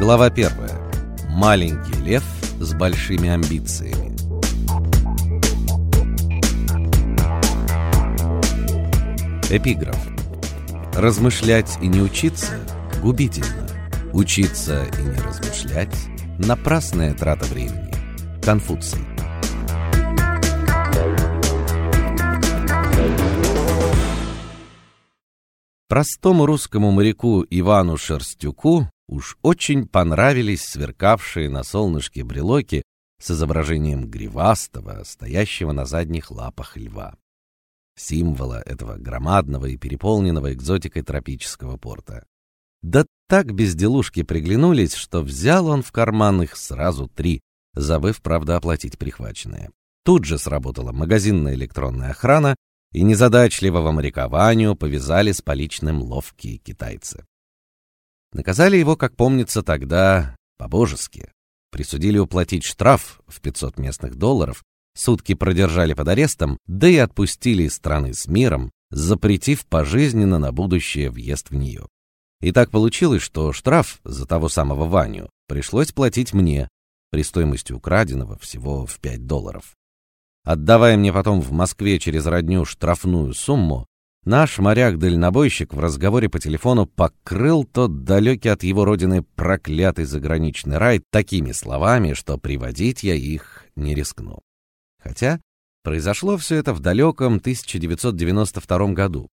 Глава первая. Маленький лев с большими амбициями. Эпиграф. Размышлять и не учиться губительно. Учиться и не размышлять напрасная трата времени. Конфуций. Простому русскому моряку Ивану Шерстюку уж очень понравились сверкавшие на солнышке брелоки с изображением гривастого, стоящего на задних лапах льва. Символа этого громадного и переполненного экзотикой тропического порта. Да так безделушки приглянулись, что взял он в карман их сразу три, забыв, правда, оплатить прихваченное. Тут же сработала магазинная электронная охрана, и незадачливого моряка Ваню повязали с поличным ловкие китайцы. Наказали его, как помнится тогда, по-божески. Присудили уплатить штраф в 500 местных долларов, сутки продержали под арестом, да и отпустили из страны с миром, запретив пожизненно на будущее въезд в нее. И так получилось, что штраф за того самого Ваню пришлось платить мне при стоимости украденного всего в 5 долларов. Отдавая мне потом в Москве через родню штрафную сумму, наш моряк-дальнобойщик в разговоре по телефону покрыл тот далекий от его родины проклятый заграничный рай такими словами, что приводить я их не рискну. Хотя произошло все это в далеком 1992 году.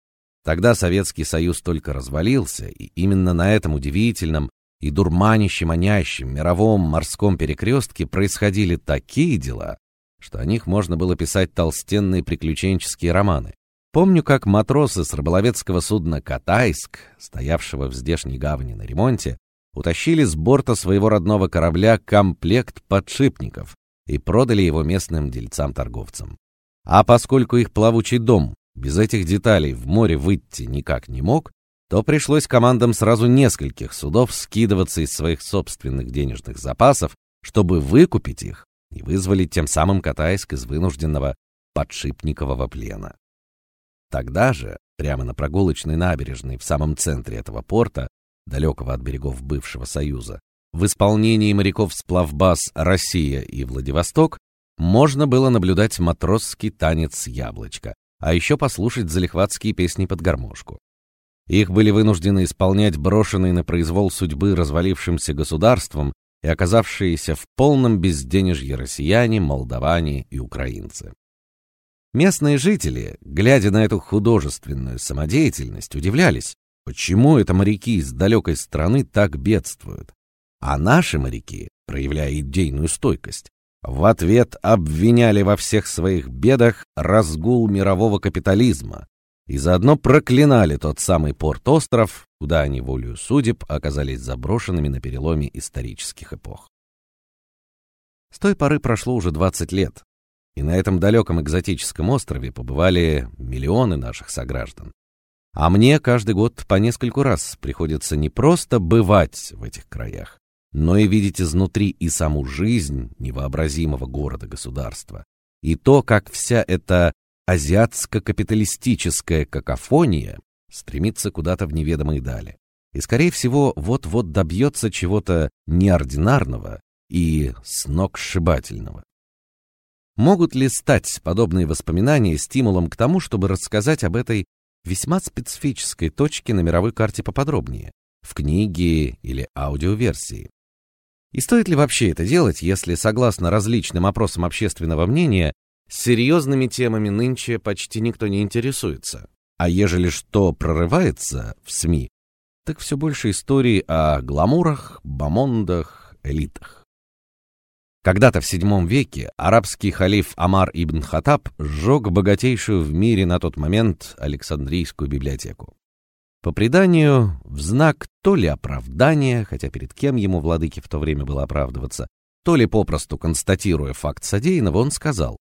Тогда Советский Союз только развалился, и именно на этом удивительном и дурманище манящем мировом морском перекрестке происходили такие дела, что о них можно было писать толстенные приключенческие романы. Помню, как матросы с рыболовецкого судна Катайск, стоявшего в здешней гавани на ремонте, утащили с борта своего родного корабля комплект подшипников и продали его местным дельцам-торговцам. А поскольку их плавучий дом без этих деталей в море выйти никак не мог, то пришлось командам сразу нескольких судов скидываться из своих собственных денежных запасов, чтобы выкупить их и вызволить тем самым Катайск из вынужденного подшипникового плена. Тогда же, прямо на прогулочной набережной в самом центре этого порта, далекого от берегов бывшего Союза, в исполнении моряков сплавбаз Россия и Владивосток можно было наблюдать матросский танец яблочко, а еще послушать залихватские песни под гармошку. Их были вынуждены исполнять брошенные на произвол судьбы развалившимся государством и оказавшиеся в полном безденежье россияне, молдаване и украинцы. Местные жители, глядя на эту художественную самодеятельность, удивлялись, почему это моряки из далекой страны так бедствуют, а наши моряки, проявляя идейную стойкость, в ответ обвиняли во всех своих бедах разгул мирового капитализма, и заодно проклинали тот самый порт-остров, куда они волею судеб оказались заброшенными на переломе исторических эпох. С той поры прошло уже 20 лет, и на этом далеком экзотическом острове побывали миллионы наших сограждан. А мне каждый год по нескольку раз приходится не просто бывать в этих краях, но и видеть изнутри и саму жизнь невообразимого города-государства, и то, как вся эта азиатско-капиталистическая какофония стремится куда-то в неведомые дали. И, скорее всего, вот-вот добьется чего-то неординарного и сногсшибательного. Могут ли стать подобные воспоминания стимулом к тому, чтобы рассказать об этой весьма специфической точке на мировой карте поподробнее, в книге или аудиоверсии? И стоит ли вообще это делать, если, согласно различным опросам общественного мнения, Серьезными темами нынче почти никто не интересуется. А ежели что прорывается в СМИ, так все больше историй о гламурах, бомондах, элитах. Когда-то в VII веке арабский халиф Амар ибн Хаттаб сжег богатейшую в мире на тот момент Александрийскую библиотеку. По преданию, в знак то ли оправдания, хотя перед кем ему владыке в то время было оправдываться, то ли попросту констатируя факт содеянного, он сказал: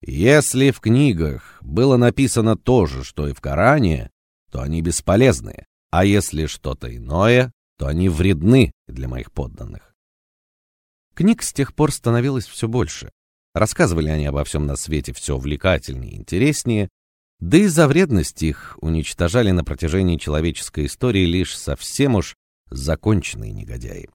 если в книгах было написано то же, что и в Коране, то они бесполезны, а если что-то иное, то они вредны для моих подданных. Книг с тех пор становилось все больше. Рассказывали они обо всем на свете все увлекательнее и интереснее, да и за вредность их уничтожали на протяжении человеческой истории лишь совсем уж законченные негодяи.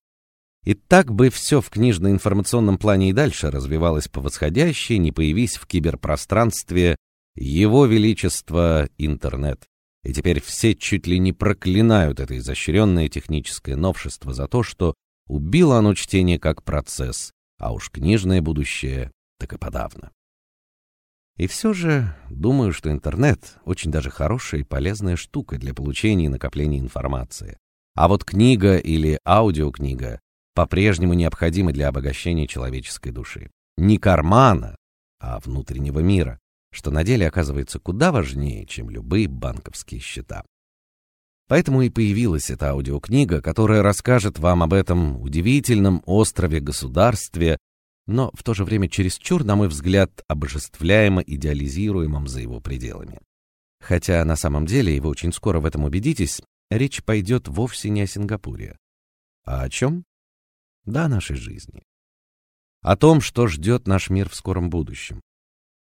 И так бы все в книжно-информационном плане и дальше развивалось по восходящей, не появись в киберпространстве его величество интернет. И теперь все чуть ли не проклинают это изощренное техническое новшество за то, что убило оно чтение как процесс, а уж книжное будущее так и подавно. И все же думаю, что интернет очень даже хорошая и полезная штука для получения и накопления информации. А вот книга или аудиокнига по-прежнему необходимы для обогащения человеческой души. Не кармана, а внутреннего мира, что на деле оказывается куда важнее, чем любые банковские счета. Поэтому и появилась эта аудиокнига, которая расскажет вам об этом удивительном острове-государстве, но в то же время чересчур, на мой взгляд, обожествляемо идеализируемом за его пределами. Хотя на самом деле, и вы очень скоро в этом убедитесь, речь пойдет вовсе не о Сингапуре. А о чем? да о нашей жизни. О том, что ждет наш мир в скором будущем.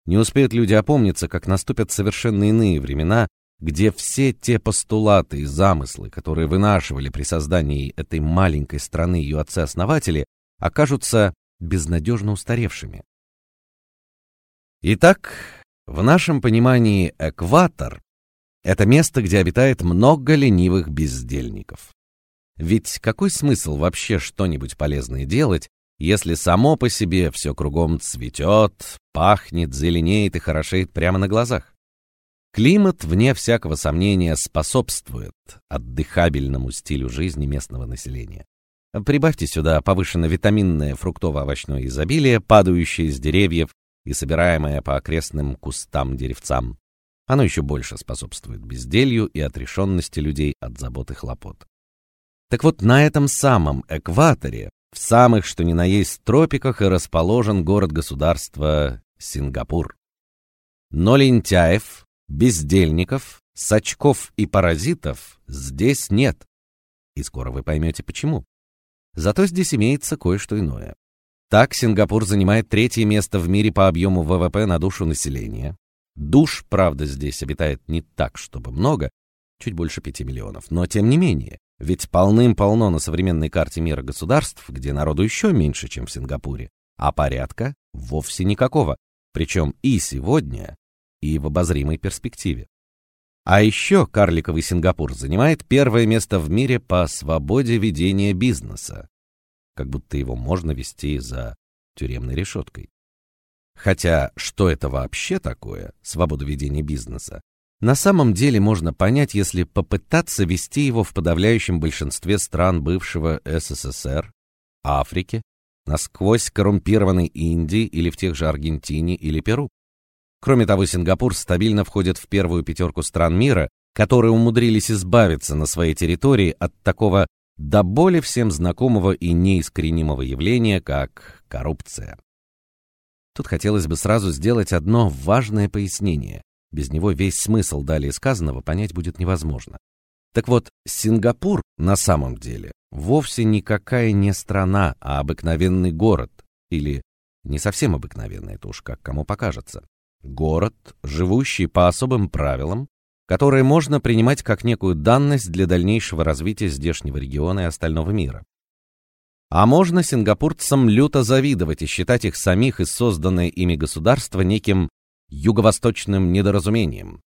Не успеют люди опомниться, как наступят совершенно иные времена, где все те постулаты и замыслы, которые вынашивали при создании этой маленькой страны ее отцы-основатели, окажутся безнадежно устаревшими. Итак, в нашем понимании экватор это место, где обитает много ленивых бездельников. Ведь какой смысл вообще что-нибудь полезное делать, если само по себе все кругом цветет, пахнет, зеленеет и хорошеет прямо на глазах? Климат, вне всякого сомнения, способствует отдыхабельному стилю жизни местного населения. Прибавьте сюда повышенное витаминное фруктово-овощное изобилие, падающее с деревьев и собираемое по окрестным кустам деревцам. Оно еще больше способствует безделью и отрешенности людей от забот и хлопот. Так вот, на этом самом экваторе, в самых что ни на есть тропиках, и расположен город-государство Сингапур. Но лентяев, бездельников, сачков и паразитов здесь нет. И скоро вы поймете почему. Зато здесь имеется кое-что иное. Так Сингапур занимает третье место в мире по объему ВВП на душу населения. Душ, правда, здесь обитает не так, чтобы много, чуть больше пяти миллионов, но тем не менее. Ведь полным-полно на современной карте мира государств, где народу еще меньше, чем в Сингапуре, а порядка вовсе никакого, причем и сегодня, и в обозримой перспективе. А еще карликовый Сингапур занимает первое место в мире по свободе ведения бизнеса, как будто его можно вести за тюремной решеткой. Хотя что это вообще такое свобода ведения бизнеса, на самом деле можно понять, если попытаться вести его в подавляющем большинстве стран бывшего СССР, Африки, насквозь коррумпированной Индии или в тех же Аргентине или Перу. Кроме того, Сингапур стабильно входит в первую пятерку стран мира, которые умудрились избавиться на своей территории от такого до боли всем знакомого и неискоренимого явления, как коррупция. Тут хотелось бы сразу сделать одно важное пояснение. Без него весь смысл далее сказанного понять будет невозможно. Так вот, Сингапур на самом деле вовсе никакая не страна, а обыкновенный город, или не совсем обыкновенный, это уж как кому покажется. Город, живущий по особым правилам, которые можно принимать как некую данность для дальнейшего развития здешнего региона и остального мира. А можно сингапурцам люто завидовать и считать их самих и созданное ими государство неким юго-восточным недоразумением.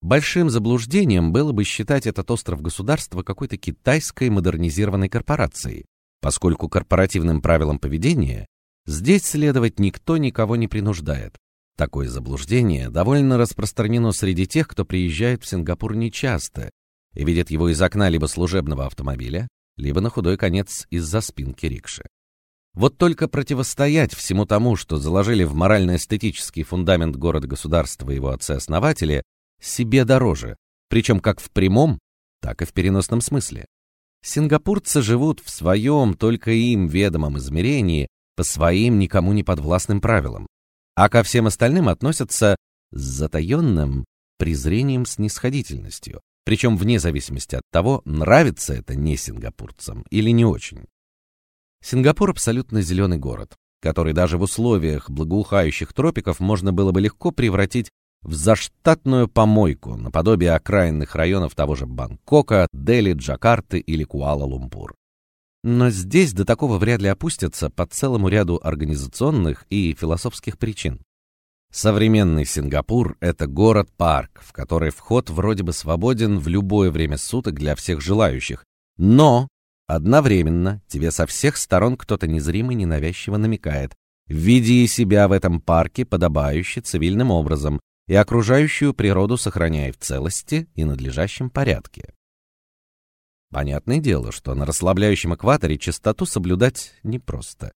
Большим заблуждением было бы считать этот остров государства какой-то китайской модернизированной корпорацией, поскольку корпоративным правилам поведения здесь следовать никто никого не принуждает. Такое заблуждение довольно распространено среди тех, кто приезжает в Сингапур нечасто и видит его из окна либо служебного автомобиля, либо на худой конец из-за спинки рикши. Вот только противостоять всему тому, что заложили в морально-эстетический фундамент города-государства его отцы-основатели, себе дороже, причем как в прямом, так и в переносном смысле. Сингапурцы живут в своем, только им ведомом измерении, по своим никому не подвластным правилам, а ко всем остальным относятся с затаенным презрением снисходительностью, причем вне зависимости от того, нравится это не сингапурцам или не очень. Сингапур абсолютно зеленый город, который даже в условиях благоухающих тропиков можно было бы легко превратить в заштатную помойку, наподобие окраинных районов того же Бангкока, Дели, Джакарты или Куала-Лумпур. Но здесь до такого вряд ли опустятся по целому ряду организационных и философских причин. Современный Сингапур это город-парк, в который вход вроде бы свободен в любое время суток для всех желающих, но одновременно тебе со всех сторон кто-то незримый ненавязчиво намекает: веди себя в этом парке подобающе цивильным образом и окружающую природу сохраняй в целости и надлежащем порядке. Понятное дело, что на расслабляющем экваторе чистоту соблюдать непросто.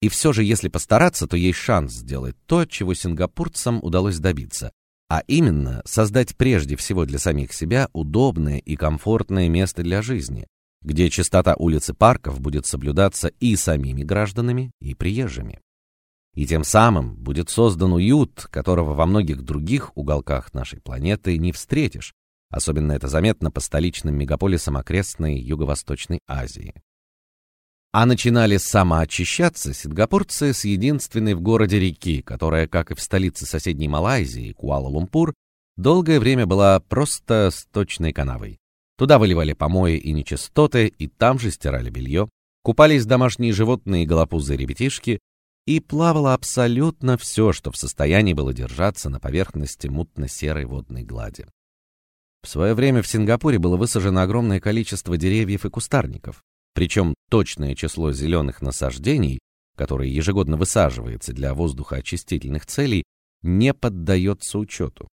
И все же, если постараться, то есть шанс сделать то, чего сингапурцам удалось добиться, а именно создать прежде всего для самих себя удобное и комфортное место для жизни, где чистота улиц и парков будет соблюдаться и самими гражданами, и приезжими. И тем самым будет создан уют, которого во многих других уголках нашей планеты не встретишь. Особенно это заметно по столичным мегаполисам окрестной Юго-Восточной Азии. А начинали самоочищаться сингапурцы с единственной в городе реки, которая, как и в столице соседней Малайзии, Куала-Лумпур, долгое время была просто сточной канавой. Туда выливали помои и нечистоты, и там же стирали белье, купались домашние животные и голопузые ребятишки, и плавало абсолютно все, что в состоянии было держаться на поверхности мутно-серой водной глади. В свое время в Сингапуре было высажено огромное количество деревьев и кустарников. Причем точное число зеленых насаждений, которое ежегодно высаживается для воздухоочистительных целей, не поддается учету.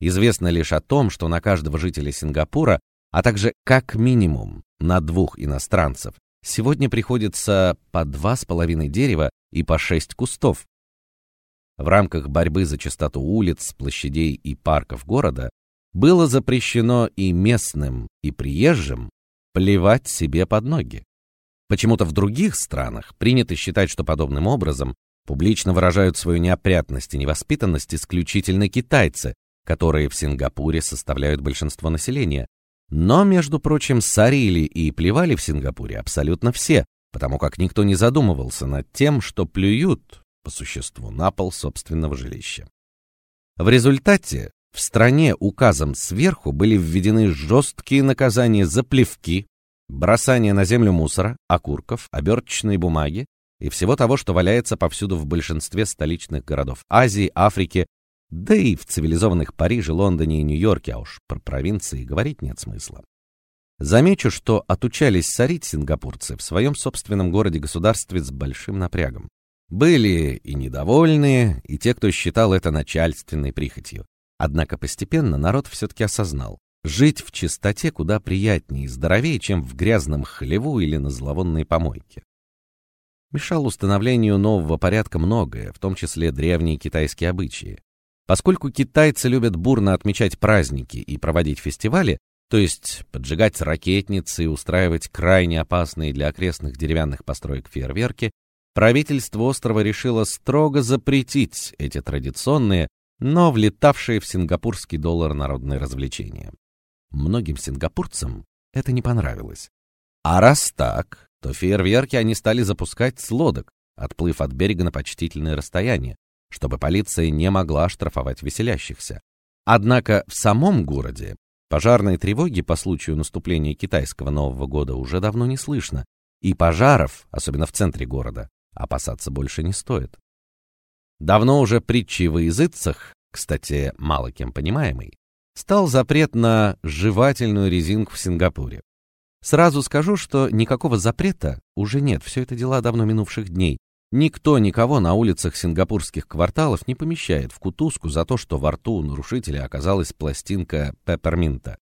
Известно лишь о том, что на каждого жителя Сингапура, а также как минимум на двух иностранцев, сегодня приходится по два с половиной дерева и по шесть кустов. В рамках борьбы за чистоту улиц, площадей и парков города было запрещено и местным, и приезжим плевать себе под ноги. Почему-то в других странах принято считать, что подобным образом публично выражают свою неопрятность и невоспитанность исключительно китайцы, которые в Сингапуре составляют большинство населения. Но, между прочим, сорили и плевали в Сингапуре абсолютно все, потому как никто не задумывался над тем, что плюют по существу на пол собственного жилища. В результате в стране указом сверху были введены жесткие наказания за плевки, бросание на землю мусора, окурков, оберточной бумаги и всего того, что валяется повсюду в большинстве столичных городов Азии, Африки, да и в цивилизованных Париже, Лондоне и Нью-Йорке, а уж про провинции говорить нет смысла. Замечу, что отучались сорить сингапурцы в своем собственном городе-государстве с большим напрягом. Были и недовольные, и те, кто считал это начальственной прихотью. Однако постепенно народ все-таки осознал, жить в чистоте куда приятнее и здоровее, чем в грязном хлеву или на зловонной помойке. Мешал установлению нового порядка многое, в том числе древние китайские обычаи. Поскольку китайцы любят бурно отмечать праздники и проводить фестивали, то есть поджигать ракетницы и устраивать крайне опасные для окрестных деревянных построек фейерверки, правительство острова решило строго запретить эти традиционные, но влетавшие в сингапурский доллар народные развлечения. Многим сингапурцам это не понравилось. А раз так, то фейерверки они стали запускать с лодок, отплыв от берега на почтительное расстояние, чтобы полиция не могла штрафовать веселящихся. Однако в самом городе пожарной тревоги по случаю наступления китайского Нового года уже давно не слышно, и пожаров, особенно в центре города, опасаться больше не стоит. Давно уже притчей во языцах, кстати, мало кем понимаемый, стал запрет на жевательную резинку в Сингапуре. Сразу скажу, что никакого запрета уже нет, все это дела давно минувших дней. Никто никого на улицах сингапурских кварталов не помещает в кутузку за то, что во рту у нарушителя оказалась пластинка пепперминта.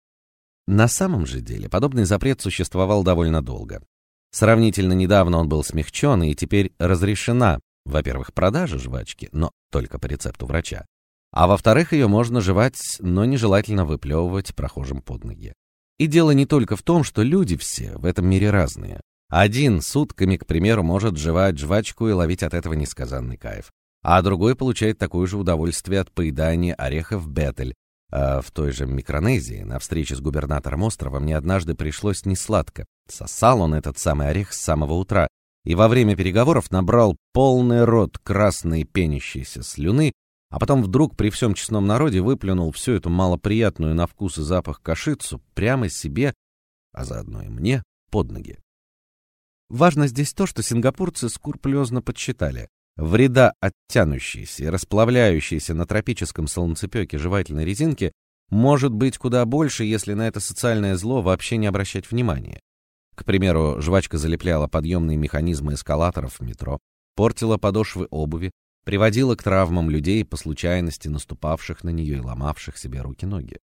На самом же деле подобный запрет существовал довольно долго. Сравнительно недавно он был смягчен, и теперь разрешена во-первых, продажа жвачки, но только по рецепту врача. А во-вторых, ее можно жевать, но нежелательно выплевывать прохожим под ноги. И дело не только в том, что люди все в этом мире разные. Один сутками, к примеру, может жевать жвачку и ловить от этого несказанный кайф, а другой получает такое же удовольствие от поедания орехов бетель. А в той же Микронезии на встрече с губернатором острова мне однажды пришлось несладко. Сосал он этот самый орех с самого утра, и во время переговоров набрал полный рот красной пенящейся слюны, а потом вдруг при всем честном народе выплюнул всю эту малоприятную на вкус и запах кашицу прямо себе, а заодно и мне, под ноги. Важно здесь то, что сингапурцы скрупулезно подсчитали, вреда от тянущейся и расплавляющейся на тропическом солнцепёке жевательной резинки может быть куда больше, если на это социальное зло вообще не обращать внимания. К примеру, жвачка залепляла подъемные механизмы эскалаторов в метро, портила подошвы обуви, приводила к травмам людей по случайности наступавших на нее и ломавших себе руки-ноги.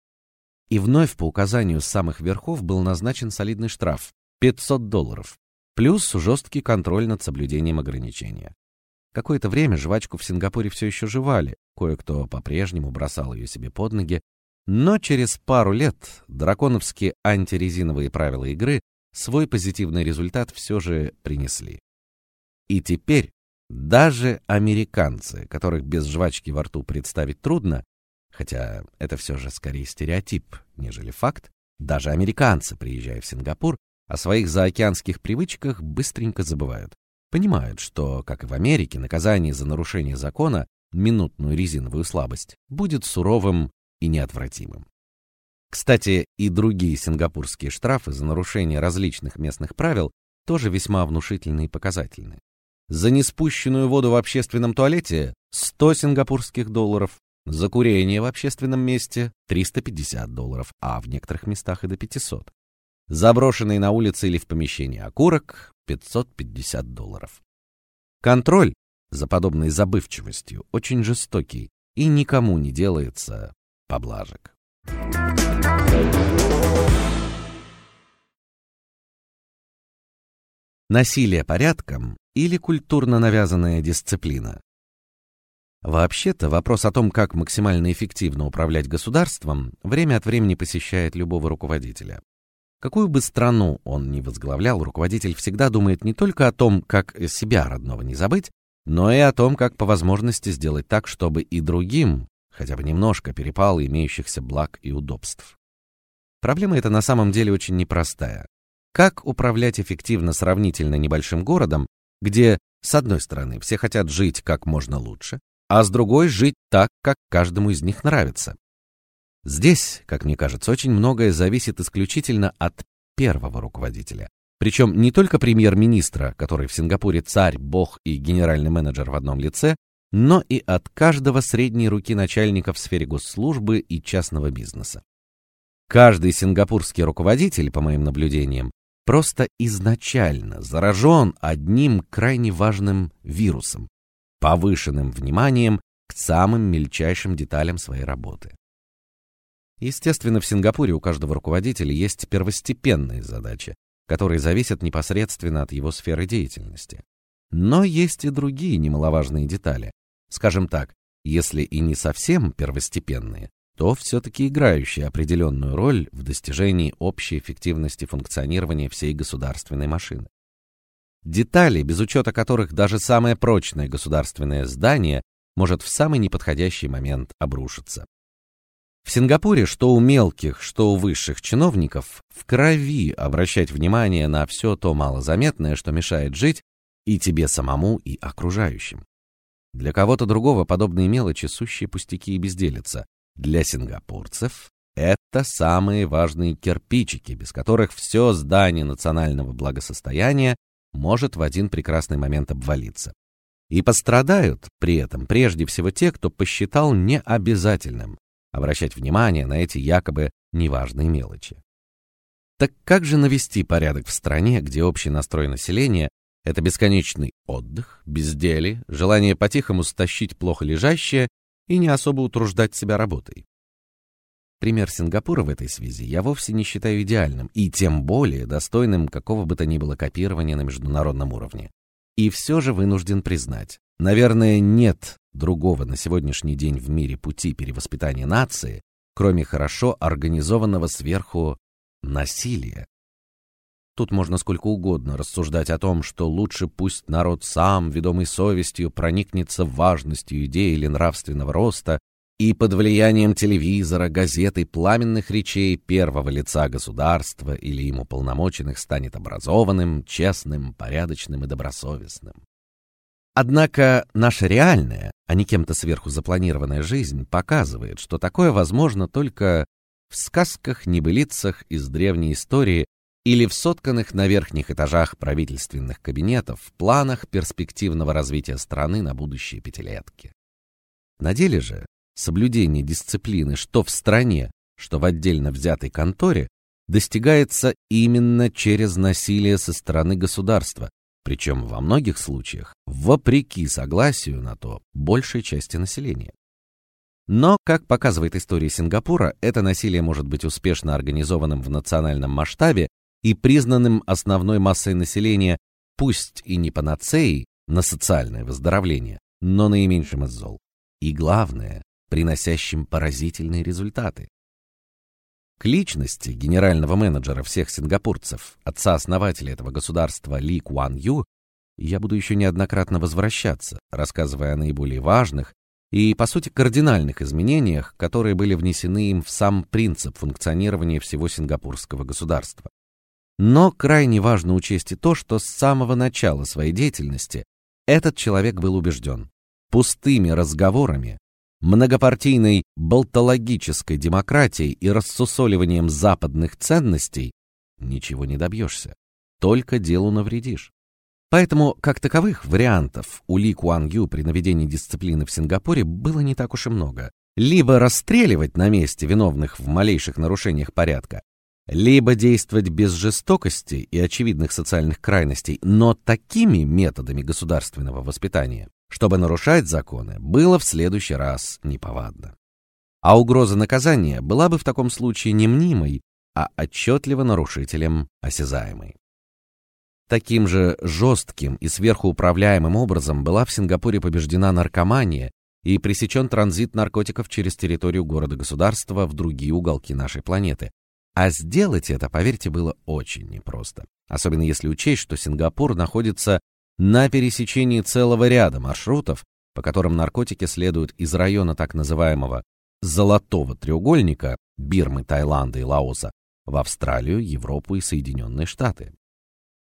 И вновь по указанию самых верхов был назначен солидный штраф 500 долларов, плюс жесткий контроль над соблюдением ограничения. Какое-то время жвачку в Сингапуре все еще жевали, кое-кто по-прежнему бросал ее себе под ноги, но через пару лет драконовские антирезиновые правила игры свой позитивный результат все же принесли. И теперь даже американцы, которых без жвачки во рту представить трудно, хотя это все же скорее стереотип, нежели факт, даже американцы, приезжая в Сингапур, о своих заокеанских привычках быстренько забывают. Понимают, что, как и в Америке, наказание за нарушение закона, минутную резиновую слабость, будет суровым и неотвратимым. Кстати, и другие сингапурские штрафы за нарушение различных местных правил тоже весьма внушительны и показательны. За неспущенную воду в общественном туалете 100 сингапурских долларов, за курение в общественном месте 350 долларов, а в некоторых местах и до 500. Заброшенный на улице или в помещении окурок 550 долларов. Контроль за подобной забывчивостью очень жестокий и никому не делается поблажек. Насилие порядком или культурно навязанная дисциплина. Вообще-то вопрос о том, как максимально эффективно управлять государством, время от времени посещает любого руководителя. Какую бы страну он ни возглавлял, руководитель всегда думает не только о том, как себя родного не забыть, но и о том, как по возможности сделать так, чтобы и другим хотя бы немножко перепало имеющихся благ и удобств. Проблема эта на самом деле очень непростая. Как управлять эффективно сравнительно небольшим городом, где с одной стороны все хотят жить как можно лучше, а с другой жить так, как каждому из них нравится? Здесь, как мне кажется, очень многое зависит исключительно от первого руководителя. Причем не только премьер-министра, который в Сингапуре царь, бог и генеральный менеджер в одном лице, но и от каждого средней руки начальника в сфере госслужбы и частного бизнеса. Каждый сингапурский руководитель, по моим наблюдениям, просто изначально заражен одним крайне важным вирусом повышенным вниманием к самым мельчайшим деталям своей работы. Естественно, в Сингапуре у каждого руководителя есть первостепенные задачи, которые зависят непосредственно от его сферы деятельности. Но есть и другие немаловажные детали. Скажем так, если и не совсем первостепенные, то все таки играющие определенную роль в достижении общей эффективности функционирования всей государственной машины. Детали, без учета которых даже самое прочное государственное здание может в самый неподходящий момент обрушиться. В Сингапуре что у мелких, что у высших чиновников в крови обращать внимание на все то малозаметное, что мешает жить и тебе самому, и окружающим. Для кого-то другого подобные мелочи сущие пустяки и безделица. Для сингапурцев это самые важные кирпичики, без которых все здание национального благосостояния может в один прекрасный момент обвалиться. И пострадают при этом прежде всего те, кто посчитал необязательным обращать внимание на эти якобы неважные мелочи. Так как же навести порядок в стране, где общий настрой населения это бесконечный отдых, безделье, желание по-тихому стащить плохо лежащее и не особо утруждать себя работой? Пример Сингапура в этой связи я вовсе не считаю идеальным и тем более достойным какого бы то ни было копирования на международном уровне. И все же вынужден признать, наверное, нет другого на сегодняшний день в мире пути перевоспитания нации, кроме хорошо организованного сверху насилия. Тут можно сколько угодно рассуждать о том, что лучше пусть народ сам, ведомый совестью, проникнется важностью идеи или нравственного роста, и под влиянием телевизора, газет и пламенных речей первого лица государства или ему полномоченных станет образованным, честным, порядочным и добросовестным. Однако наша реальная, а не кем-то сверху запланированная жизнь показывает, что такое возможно только в сказках, небылицах из древней истории или в сотканных на верхних этажах правительственных кабинетов в планах перспективного развития страны на будущие пятилетки. На деле же соблюдение дисциплины что в стране, что в отдельно взятой конторе достигается именно через насилие со стороны государства, причем во многих случаях вопреки согласию на то большей части населения. Но, как показывает история Сингапура, это насилие может быть успешно организованным в национальном масштабе и признанным основной массой населения, пусть и не панацеей на социальное выздоровление, но наименьшим из зол. И главное, приносящим поразительные результаты. К личности генерального менеджера всех сингапурцев, отца-основателя этого государства Ли Куан Ю, я буду еще неоднократно возвращаться, рассказывая о наиболее важных и, по сути, кардинальных изменениях, которые были внесены им в сам принцип функционирования всего сингапурского государства. Но крайне важно учесть и то, что с самого начала своей деятельности этот человек был убежден: пустыми разговорами, многопартийной болтологической демократией и рассусоливанием западных ценностей ничего не добьешься, только делу навредишь. Поэтому, как таковых вариантов у Ли Куан Ю при наведении дисциплины в Сингапуре было не так уж и много. Либо расстреливать на месте виновных в малейших нарушениях порядка, либо действовать без жестокости и очевидных социальных крайностей, но такими методами государственного воспитания, чтобы нарушать законы было в следующий раз неповадно. А угроза наказания была бы в таком случае не мнимой, а отчетливо нарушителем осязаемой. Таким же жестким и сверхуправляемым образом была в Сингапуре побеждена наркомания и пресечен транзит наркотиков через территорию города-государства в другие уголки нашей планеты, а сделать это, поверьте, было очень непросто. Особенно если учесть, что Сингапур находится на пересечении целого ряда маршрутов, по которым наркотики следуют из района так называемого золотого треугольника Бирмы, Таиланда и Лаоса в Австралию, Европу и Соединенные Штаты.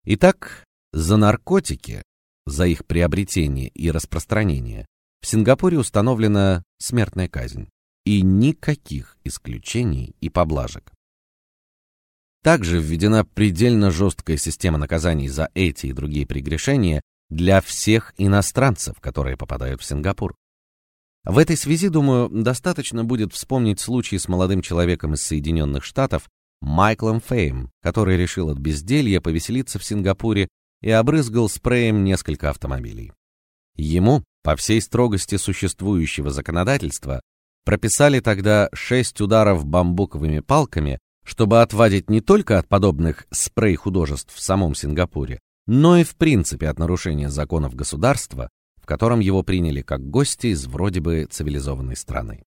Итак, за наркотики, за их приобретение и распространение в Сингапуре установлена смертная казнь и никаких исключений и поблажек. Также введена предельно жесткая система наказаний за эти и другие прегрешения для всех иностранцев, которые попадают в Сингапур. В этой связи, думаю, достаточно будет вспомнить случай с молодым человеком из Соединенных Штатов Майклом Фейм, который решил от безделья повеселиться в Сингапуре и обрызгал спреем несколько автомобилей. Ему, по всей строгости существующего законодательства, прописали тогда шесть ударов бамбуковыми палками чтобы отвадить не только от подобных спрей-художеств в самом Сингапуре, но и в принципе от нарушения законов государства, в котором его приняли как гостя из вроде бы цивилизованной страны.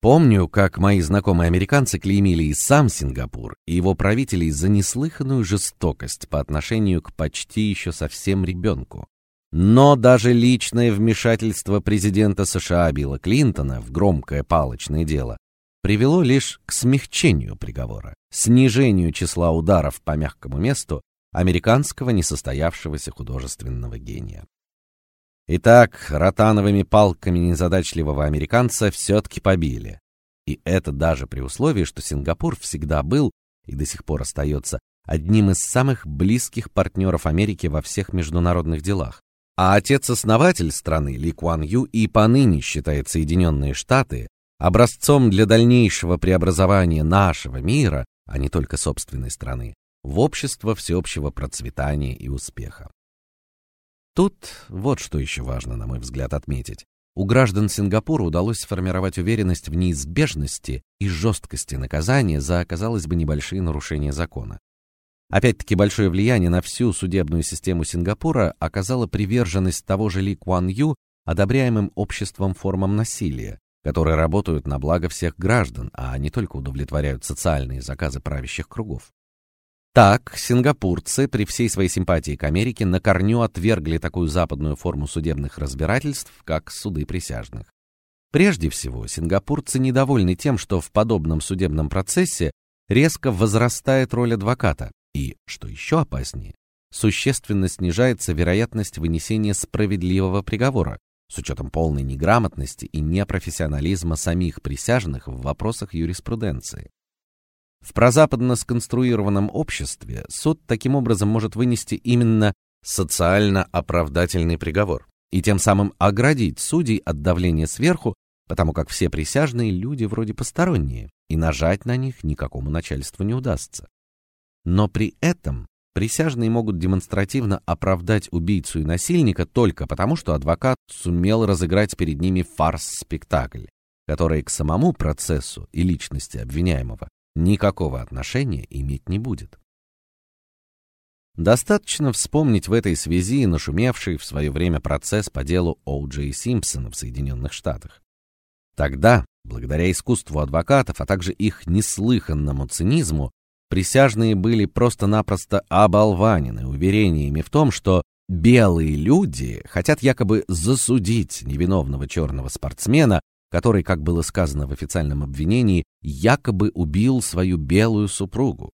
Помню, как мои знакомые американцы клеймили и сам Сингапур, и его правителей за неслыханную жестокость по отношению к почти еще совсем ребенку. Но даже личное вмешательство президента США Билла Клинтона в громкое палочное дело привело лишь к смягчению приговора, снижению числа ударов по мягкому месту американского несостоявшегося художественного гения. Итак, ротановыми палками незадачливого американца все-таки побили. И это даже при условии, что Сингапур всегда был и до сих пор остается одним из самых близких партнеров Америки во всех международных делах. А отец-основатель страны Ли Куан Ю и поныне считает Соединенные Штаты образцом для дальнейшего преобразования нашего мира, а не только собственной страны, в общество всеобщего процветания и успеха. Тут вот что еще важно, на мой взгляд, отметить. У граждан Сингапура удалось сформировать уверенность в неизбежности и жесткости наказания за, казалось бы, небольшие нарушения закона. Опять-таки большое влияние на всю судебную систему Сингапура оказала приверженность того же Ли Куан Ю одобряемым обществом формам насилия, которые работают на благо всех граждан, а не только удовлетворяют социальные заказы правящих кругов. Так, сингапурцы при всей своей симпатии к Америке на корню отвергли такую западную форму судебных разбирательств, как суды присяжных. Прежде всего, сингапурцы недовольны тем, что в подобном судебном процессе резко возрастает роль адвоката и, что еще опаснее, существенно снижается вероятность вынесения справедливого приговора, с учетом полной неграмотности и непрофессионализма самих присяжных в вопросах юриспруденции. В прозападно сконструированном обществе суд таким образом может вынести именно социально оправдательный приговор и тем самым оградить судей от давления сверху, потому как все присяжные люди вроде посторонние, и нажать на них никакому начальству не удастся. Но при этом присяжные могут демонстративно оправдать убийцу и насильника только потому, что адвокат сумел разыграть перед ними фарс-спектакль, который к самому процессу и личности обвиняемого никакого отношения иметь не будет. Достаточно вспомнить в этой связи нашумевший в свое время процесс по делу О.Дж. Симпсона в Соединенных Штатах. Тогда, благодаря искусству адвокатов, а также их неслыханному цинизму, присяжные были просто-напросто оболванены уверениями в том, что белые люди хотят якобы засудить невиновного черного спортсмена, который, как было сказано в официальном обвинении, якобы убил свою белую супругу.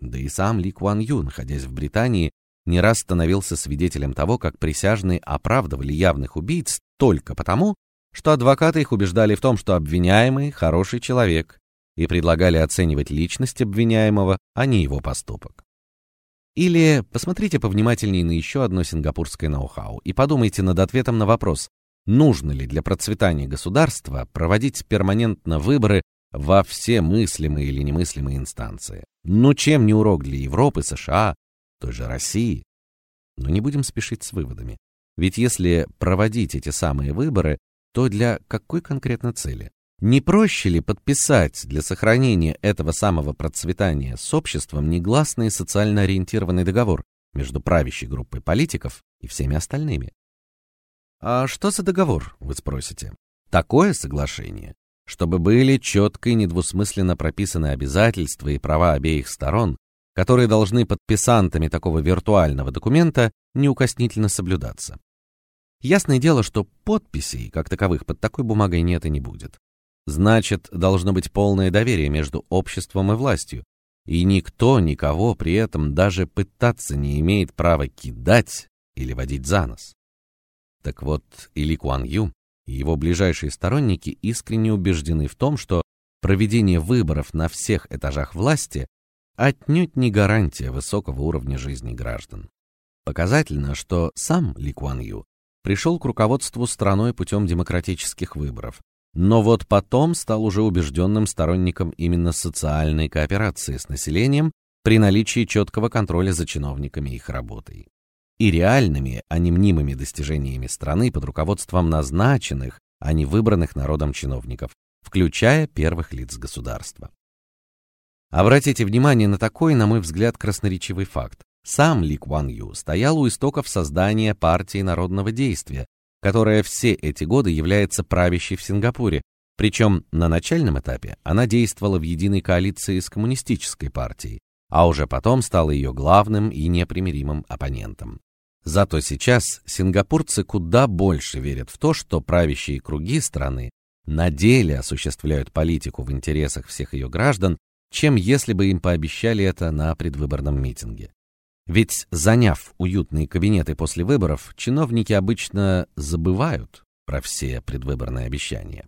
Да и сам Ли Куан Ю, находясь в Британии, не раз становился свидетелем того, как присяжные оправдывали явных убийц только потому, что адвокаты их убеждали в том, что обвиняемый хороший человек, и предлагали оценивать личность обвиняемого, а не его поступок. Или посмотрите повнимательнее на еще одно сингапурское ноу-хау и подумайте над ответом на вопрос: нужно ли для процветания государства проводить перманентно выборы во все мыслимые или немыслимые инстанции. Ну чем не урок для Европы, США, той же России? Но не будем спешить с выводами. Ведь если проводить эти самые выборы, то для какой конкретно цели? Не проще ли подписать для сохранения этого самого процветания с обществом негласный социально ориентированный договор между правящей группой политиков и всеми остальными? А что за договор, вы спросите? Такое соглашение чтобы были четко и недвусмысленно прописаны обязательства и права обеих сторон, которые должны подписантами такого виртуального документа неукоснительно соблюдаться. Ясное дело, что подписей как таковых под такой бумагой нет и не будет. Значит, должно быть полное доверие между обществом и властью, и никто никого при этом даже пытаться не имеет права кидать или водить за нос. Так вот, Или Куан Ю и его ближайшие сторонники искренне убеждены в том, что проведение выборов на всех этажах власти отнюдь не гарантия высокого уровня жизни граждан. Показательно, что сам Ли Куан Ю пришел к руководству страной путем демократических выборов, но вот потом стал уже убежденным сторонником именно социальной кооперации с населением при наличии четкого контроля за чиновниками и их работой и реальными, а не мнимыми достижениями страны под руководством назначенных, а не выбранных народом чиновников, включая первых лиц государства. Обратите внимание на такой, на мой взгляд, красноречивый факт. Сам Ли Куан Ю стоял у истоков создания партии народного действия, которая все эти годы является правящей в Сингапуре, причем на начальном этапе она действовала в единой коалиции с коммунистической партией, а уже потом стала ее главным и непримиримым оппонентом. Зато сейчас сингапурцы куда больше верят в то, что правящие круги страны на деле осуществляют политику в интересах всех ее граждан, чем если бы им пообещали это на предвыборном митинге. Ведь заняв уютные кабинеты после выборов, чиновники обычно забывают про все предвыборные обещания.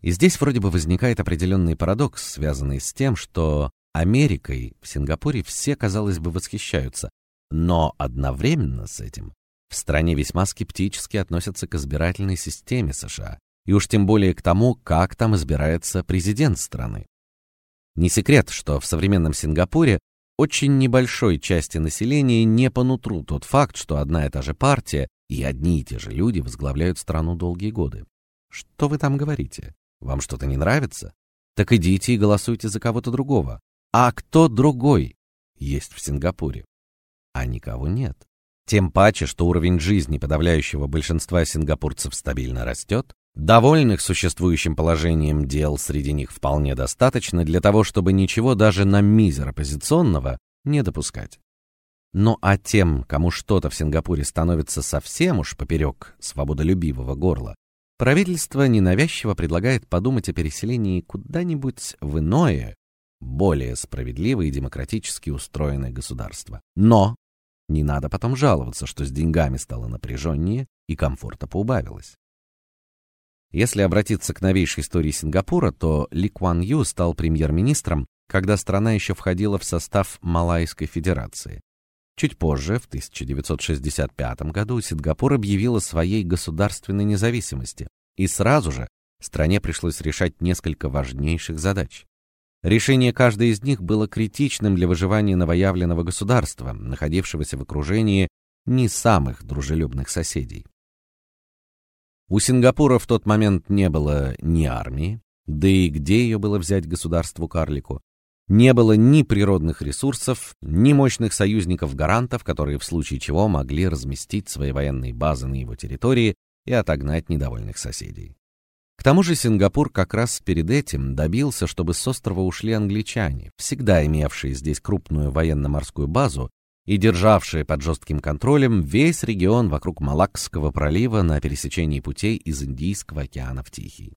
И здесь вроде бы возникает определенный парадокс, связанный с тем, что Америкой в Сингапуре все, казалось бы, восхищаются, но одновременно с этим в стране весьма скептически относятся к избирательной системе США, и уж тем более к тому, как там избирается президент страны. Не секрет, что в современном Сингапуре очень небольшой части населения не по нутру тот факт, что одна и та же партия и одни и те же люди возглавляют страну долгие годы. Что вы там говорите? Вам что-то не нравится? Так идите и голосуйте за кого-то другого. А кто другой есть в Сингапуре? а никого нет. Тем паче, что уровень жизни подавляющего большинства сингапурцев стабильно растет, довольных существующим положением дел среди них вполне достаточно для того, чтобы ничего даже на мизер оппозиционного не допускать. Но а тем, кому что-то в Сингапуре становится совсем уж поперек свободолюбивого горла, правительство ненавязчиво предлагает подумать о переселении куда-нибудь в иное, более справедливое и демократически устроенное государство. Но не надо потом жаловаться, что с деньгами стало напряженнее и комфорта поубавилось. Если обратиться к новейшей истории Сингапура, то Ли Куан Ю стал премьер-министром когда страна еще входила в состав Малайской Федерации. Чуть позже, в 1965 году, Сингапур объявил о своей государственной независимости, и сразу же стране пришлось решать несколько важнейших задач. Решение каждой из них было критичным для выживания новоявленного государства, находившегося в окружении не самых дружелюбных соседей. У Сингапура в тот момент не было ни армии, да и где ее было взять государству-карлику? Не было ни природных ресурсов, ни мощных союзников-гарантов, которые в случае чего могли разместить свои военные базы на его территории и отогнать недовольных соседей. К тому же Сингапур как раз перед этим добился, чтобы с острова ушли англичане, всегда имевшие здесь крупную военно-морскую базу и державшие под жестким контролем весь регион вокруг Малакского пролива на пересечении путей из Индийского океана в Тихий.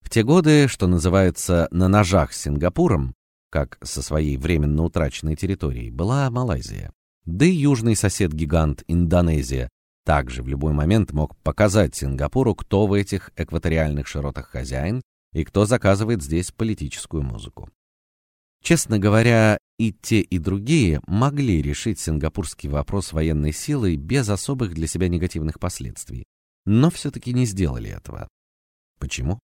В те годы, что называется, на ножах с Сингапуром, как со своей временно утраченной территорией, была Малайзия. Да и южный сосед-гигант Индонезия также в любой момент мог показать Сингапуру, кто в этих экваториальных широтах хозяин и кто заказывает здесь политическую музыку. Честно говоря, и те, и другие могли решить сингапурский вопрос военной силой без особых для себя негативных последствий, но все таки не сделали этого. Почему?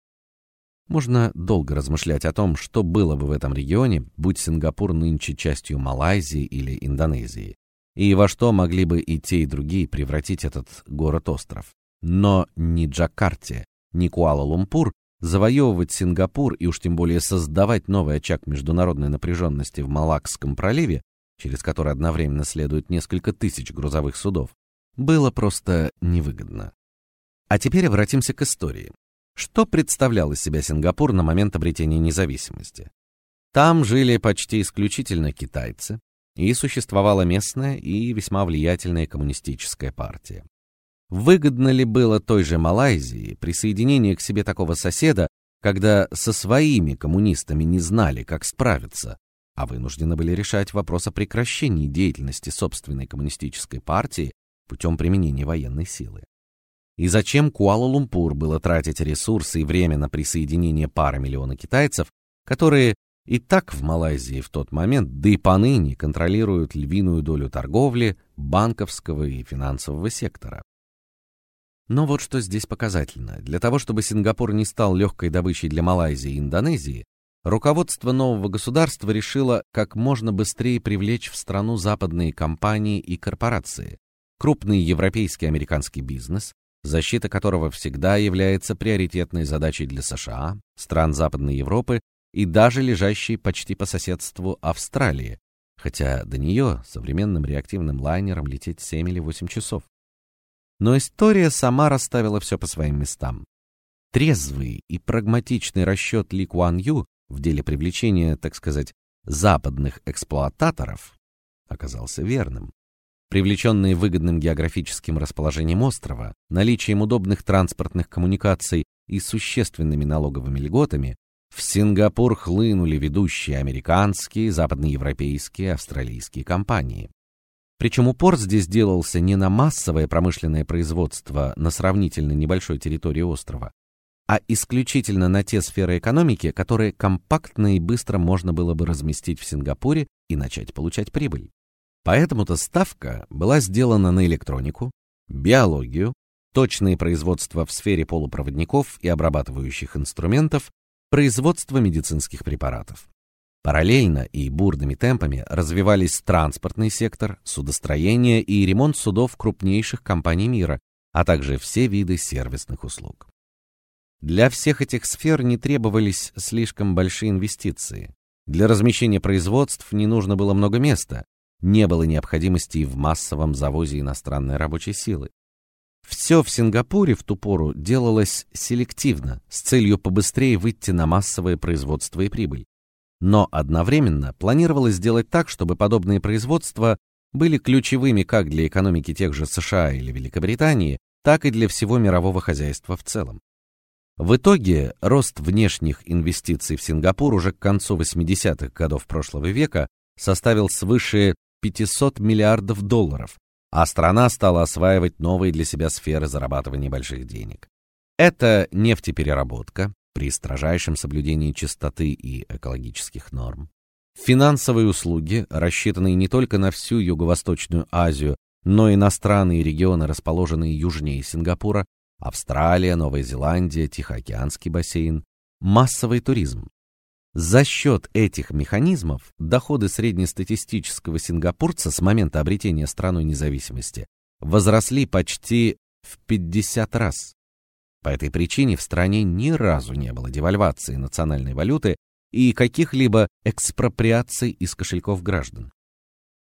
Можно долго размышлять о том, что было бы в этом регионе, будь Сингапур нынче частью Малайзии или Индонезии, и во что могли бы и те, и другие превратить этот город-остров. Но ни Джакарте, ни Куала-Лумпур завоевывать Сингапур и уж тем более создавать новый очаг международной напряженности в Малакском проливе, через который одновременно следует несколько тысяч грузовых судов, было просто невыгодно. А теперь обратимся к истории. Что представлял из себя Сингапур на момент обретения независимости? Там жили почти исключительно китайцы, и существовала местная и весьма влиятельная коммунистическая партия. Выгодно ли было той же Малайзии присоединение к себе такого соседа, когда со своими коммунистами не знали, как справиться, а вынуждены были решать вопрос о прекращении деятельности собственной коммунистической партии путем применения военной силы? И зачем Куала-Лумпур было тратить ресурсы и время на присоединение пары миллиона китайцев, которые и так в Малайзии в тот момент, да и поныне контролируют львиную долю торговли, банковского и финансового сектора? Но вот что здесь показательно. Для того, чтобы Сингапур не стал легкой добычей для Малайзии и Индонезии, руководство нового государства решило как можно быстрее привлечь в страну западные компании и корпорации, крупный европейский и американский бизнес, защита которого всегда является приоритетной задачей для США, стран Западной Европы и даже лежащей почти по соседству Австралии, хотя до нее современным реактивным лайнером лететь 7 или 8 часов. Но история сама расставила все по своим местам. Трезвый и прагматичный расчет Ли Куан Ю в деле привлечения, так сказать, западных эксплуататоров оказался верным привлеченные выгодным географическим расположением острова, наличием удобных транспортных коммуникаций и существенными налоговыми льготами, в Сингапур хлынули ведущие американские, западноевропейские, австралийские компании. Причем упор здесь делался не на массовое промышленное производство на сравнительно небольшой территории острова, а исключительно на те сферы экономики, которые компактно и быстро можно было бы разместить в Сингапуре и начать получать прибыль. Поэтому-то ставка была сделана на электронику, биологию, точные производства в сфере полупроводников и обрабатывающих инструментов, производство медицинских препаратов. Параллельно и бурными темпами развивались транспортный сектор, судостроение и ремонт судов крупнейших компаний мира, а также все виды сервисных услуг. Для всех этих сфер не требовались слишком большие инвестиции. Для размещения производств не нужно было много места, не было необходимости в массовом завозе иностранной рабочей силы. Все в Сингапуре в ту пору делалось селективно, с целью побыстрее выйти на массовое производство и прибыль. Но одновременно планировалось сделать так, чтобы подобные производства были ключевыми как для экономики тех же США или Великобритании, так и для всего мирового хозяйства в целом. В итоге рост внешних инвестиций в Сингапур уже к концу 80-х годов прошлого века составил свыше 500 миллиардов долларов, а страна стала осваивать новые для себя сферы зарабатывания больших денег. Это нефтепереработка, при строжайшем соблюдении чистоты и экологических норм. Финансовые услуги, рассчитанные не только на всю Юго-Восточную Азию, но и на страны и регионы, расположенные южнее Сингапура, Австралия, Новая Зеландия, Тихоокеанский бассейн, массовый туризм. За счет этих механизмов доходы среднестатистического сингапурца с момента обретения страной независимости возросли почти в 50 раз. По этой причине в стране ни разу не было девальвации национальной валюты и каких-либо экспроприаций из кошельков граждан.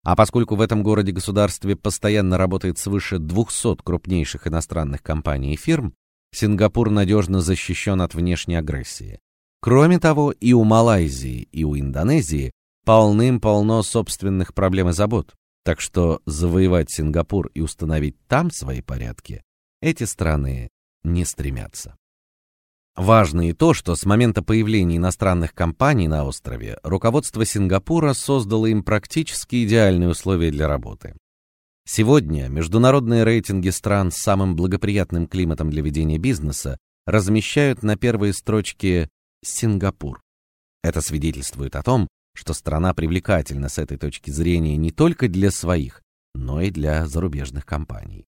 А поскольку в этом городе-государстве постоянно работает свыше 200 крупнейших иностранных компаний и фирм, Сингапур надежно защищен от внешней агрессии. Кроме того, и у Малайзии, и у Индонезии полным-полно собственных проблем и забот. Так что завоевать Сингапур и установить там свои порядки эти страны не стремятся. Важно и то, что с момента появления иностранных компаний на острове руководство Сингапура создало им практически идеальные условия для работы. Сегодня международные рейтинги стран с самым благоприятным климатом для ведения бизнеса размещают на первой строчке Сингапур. Это свидетельствует о том, что страна привлекательна с этой точки зрения не только для своих, но и для зарубежных компаний.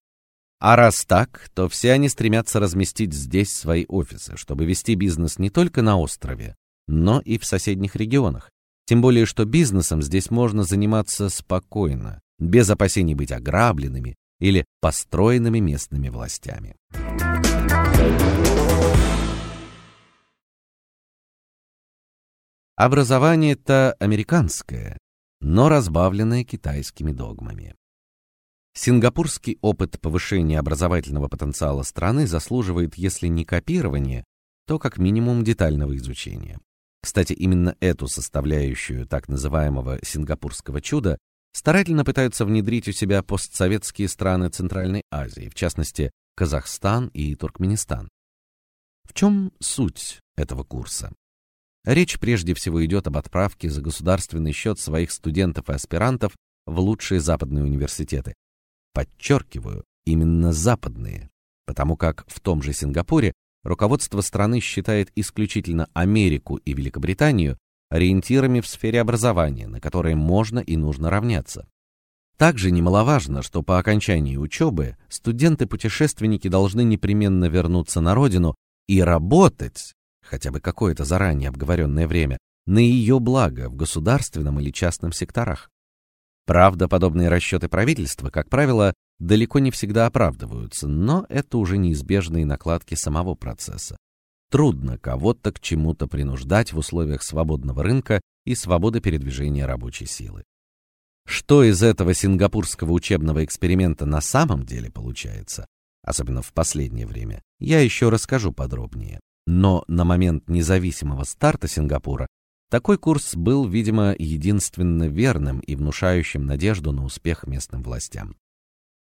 А раз так, то все они стремятся разместить здесь свои офисы, чтобы вести бизнес не только на острове, но и в соседних регионах. Тем более, что бизнесом здесь можно заниматься спокойно, без опасений быть ограбленными или построенными местными властями. Образование-то американское, но разбавленное китайскими догмами. Сингапурский опыт повышения образовательного потенциала страны заслуживает, если не копирования, то как минимум детального изучения. Кстати, именно эту составляющую так называемого сингапурского чуда старательно пытаются внедрить у себя постсоветские страны Центральной Азии, в частности, Казахстан и Туркменистан. В чем суть этого курса? Речь прежде всего идет об отправке за государственный счет своих студентов и аспирантов в лучшие западные университеты, Подчеркиваю, именно западные, потому как в том же Сингапуре руководство страны считает исключительно Америку и Великобританию ориентирами в сфере образования, на которые можно и нужно равняться. Также немаловажно, что по окончании учебы студенты-путешественники должны непременно вернуться на родину и работать, хотя бы какое-то заранее обговоренное время, на ее благо в государственном или частном секторах. Правда, подобные расчеты правительства, как правило, далеко не всегда оправдываются, но это уже неизбежные накладки самого процесса. Трудно кого-то к чему-то принуждать в условиях свободного рынка и свободы передвижения рабочей силы. Что из этого сингапурского учебного эксперимента на самом деле получается, особенно в последнее время, я еще расскажу подробнее. Но на момент независимого старта Сингапура такой курс был, видимо, единственно верным и внушающим надежду на успех местным властям.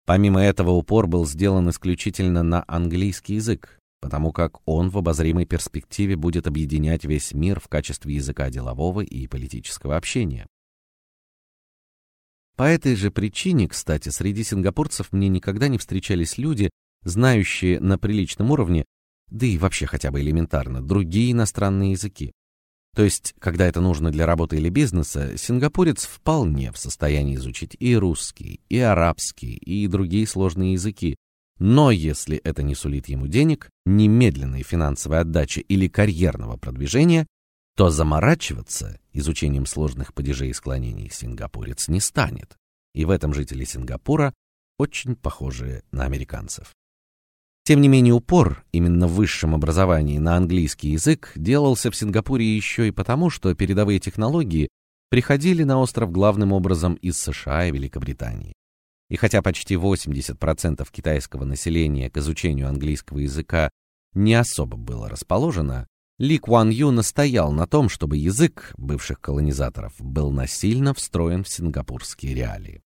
Помимо этого упор был сделан исключительно на английский язык, потому как он в обозримой перспективе будет объединять весь мир в качестве языка делового и политического общения. По этой же причине, кстати, среди сингапурцев мне никогда не встречались люди, знающие на приличном уровне, да и вообще хотя бы элементарно, другие иностранные языки. То есть, когда это нужно для работы или бизнеса, сингапурец вполне в состоянии изучить и русский, и арабский, и другие сложные языки. Но если это не сулит ему денег, немедленной финансовой отдачи или карьерного продвижения, то заморачиваться изучением сложных падежей и склонений сингапурец не станет. И в этом жители Сингапура очень похожи на американцев. Тем не менее, упор именно в высшем образовании на английский язык делался в Сингапуре еще и потому, что передовые технологии приходили на остров главным образом из США и Великобритании. И хотя почти 80% китайского населения к изучению английского языка не особо было расположено, Ли Куан Ю настоял на том, чтобы язык бывших колонизаторов был насильно встроен в сингапурские реалии.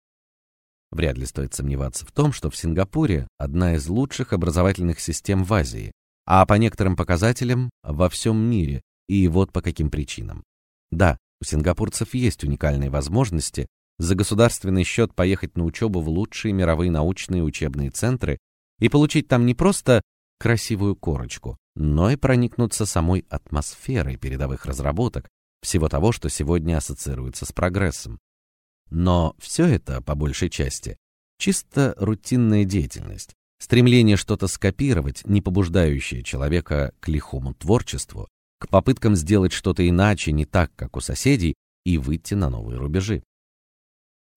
Вряд ли стоит сомневаться в том, что в Сингапуре одна из лучших образовательных систем в Азии, а по некоторым показателям во всем мире, и вот по каким причинам. Да, у сингапурцев есть уникальные возможности за государственный счет поехать на учебу в лучшие мировые научные учебные центры и получить там не просто красивую корочку, но и проникнуться самой атмосферой передовых разработок, всего того, что сегодня ассоциируется с прогрессом. Но все это по большей части чисто рутинная деятельность, стремление что-то скопировать, не побуждающее человека к лихому творчеству, к попыткам сделать что-то иначе, не так, как у соседей, и выйти на новые рубежи.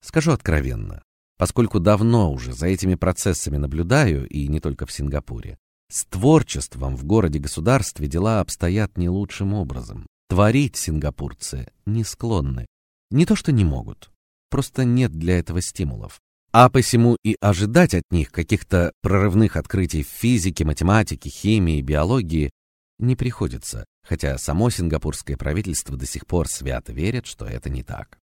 Скажу откровенно, поскольку давно уже за этими процессами наблюдаю, и не только в Сингапуре, с творчеством в городе-государстве дела обстоят не лучшим образом. Творить сингапурцы не склонны. Не то что не могут, просто нет для этого стимулов. А посему и ожидать от них каких-то прорывных открытий в физике, математике, химии, биологии не приходится, хотя само сингапурское правительство до сих пор свято верит, что это не так.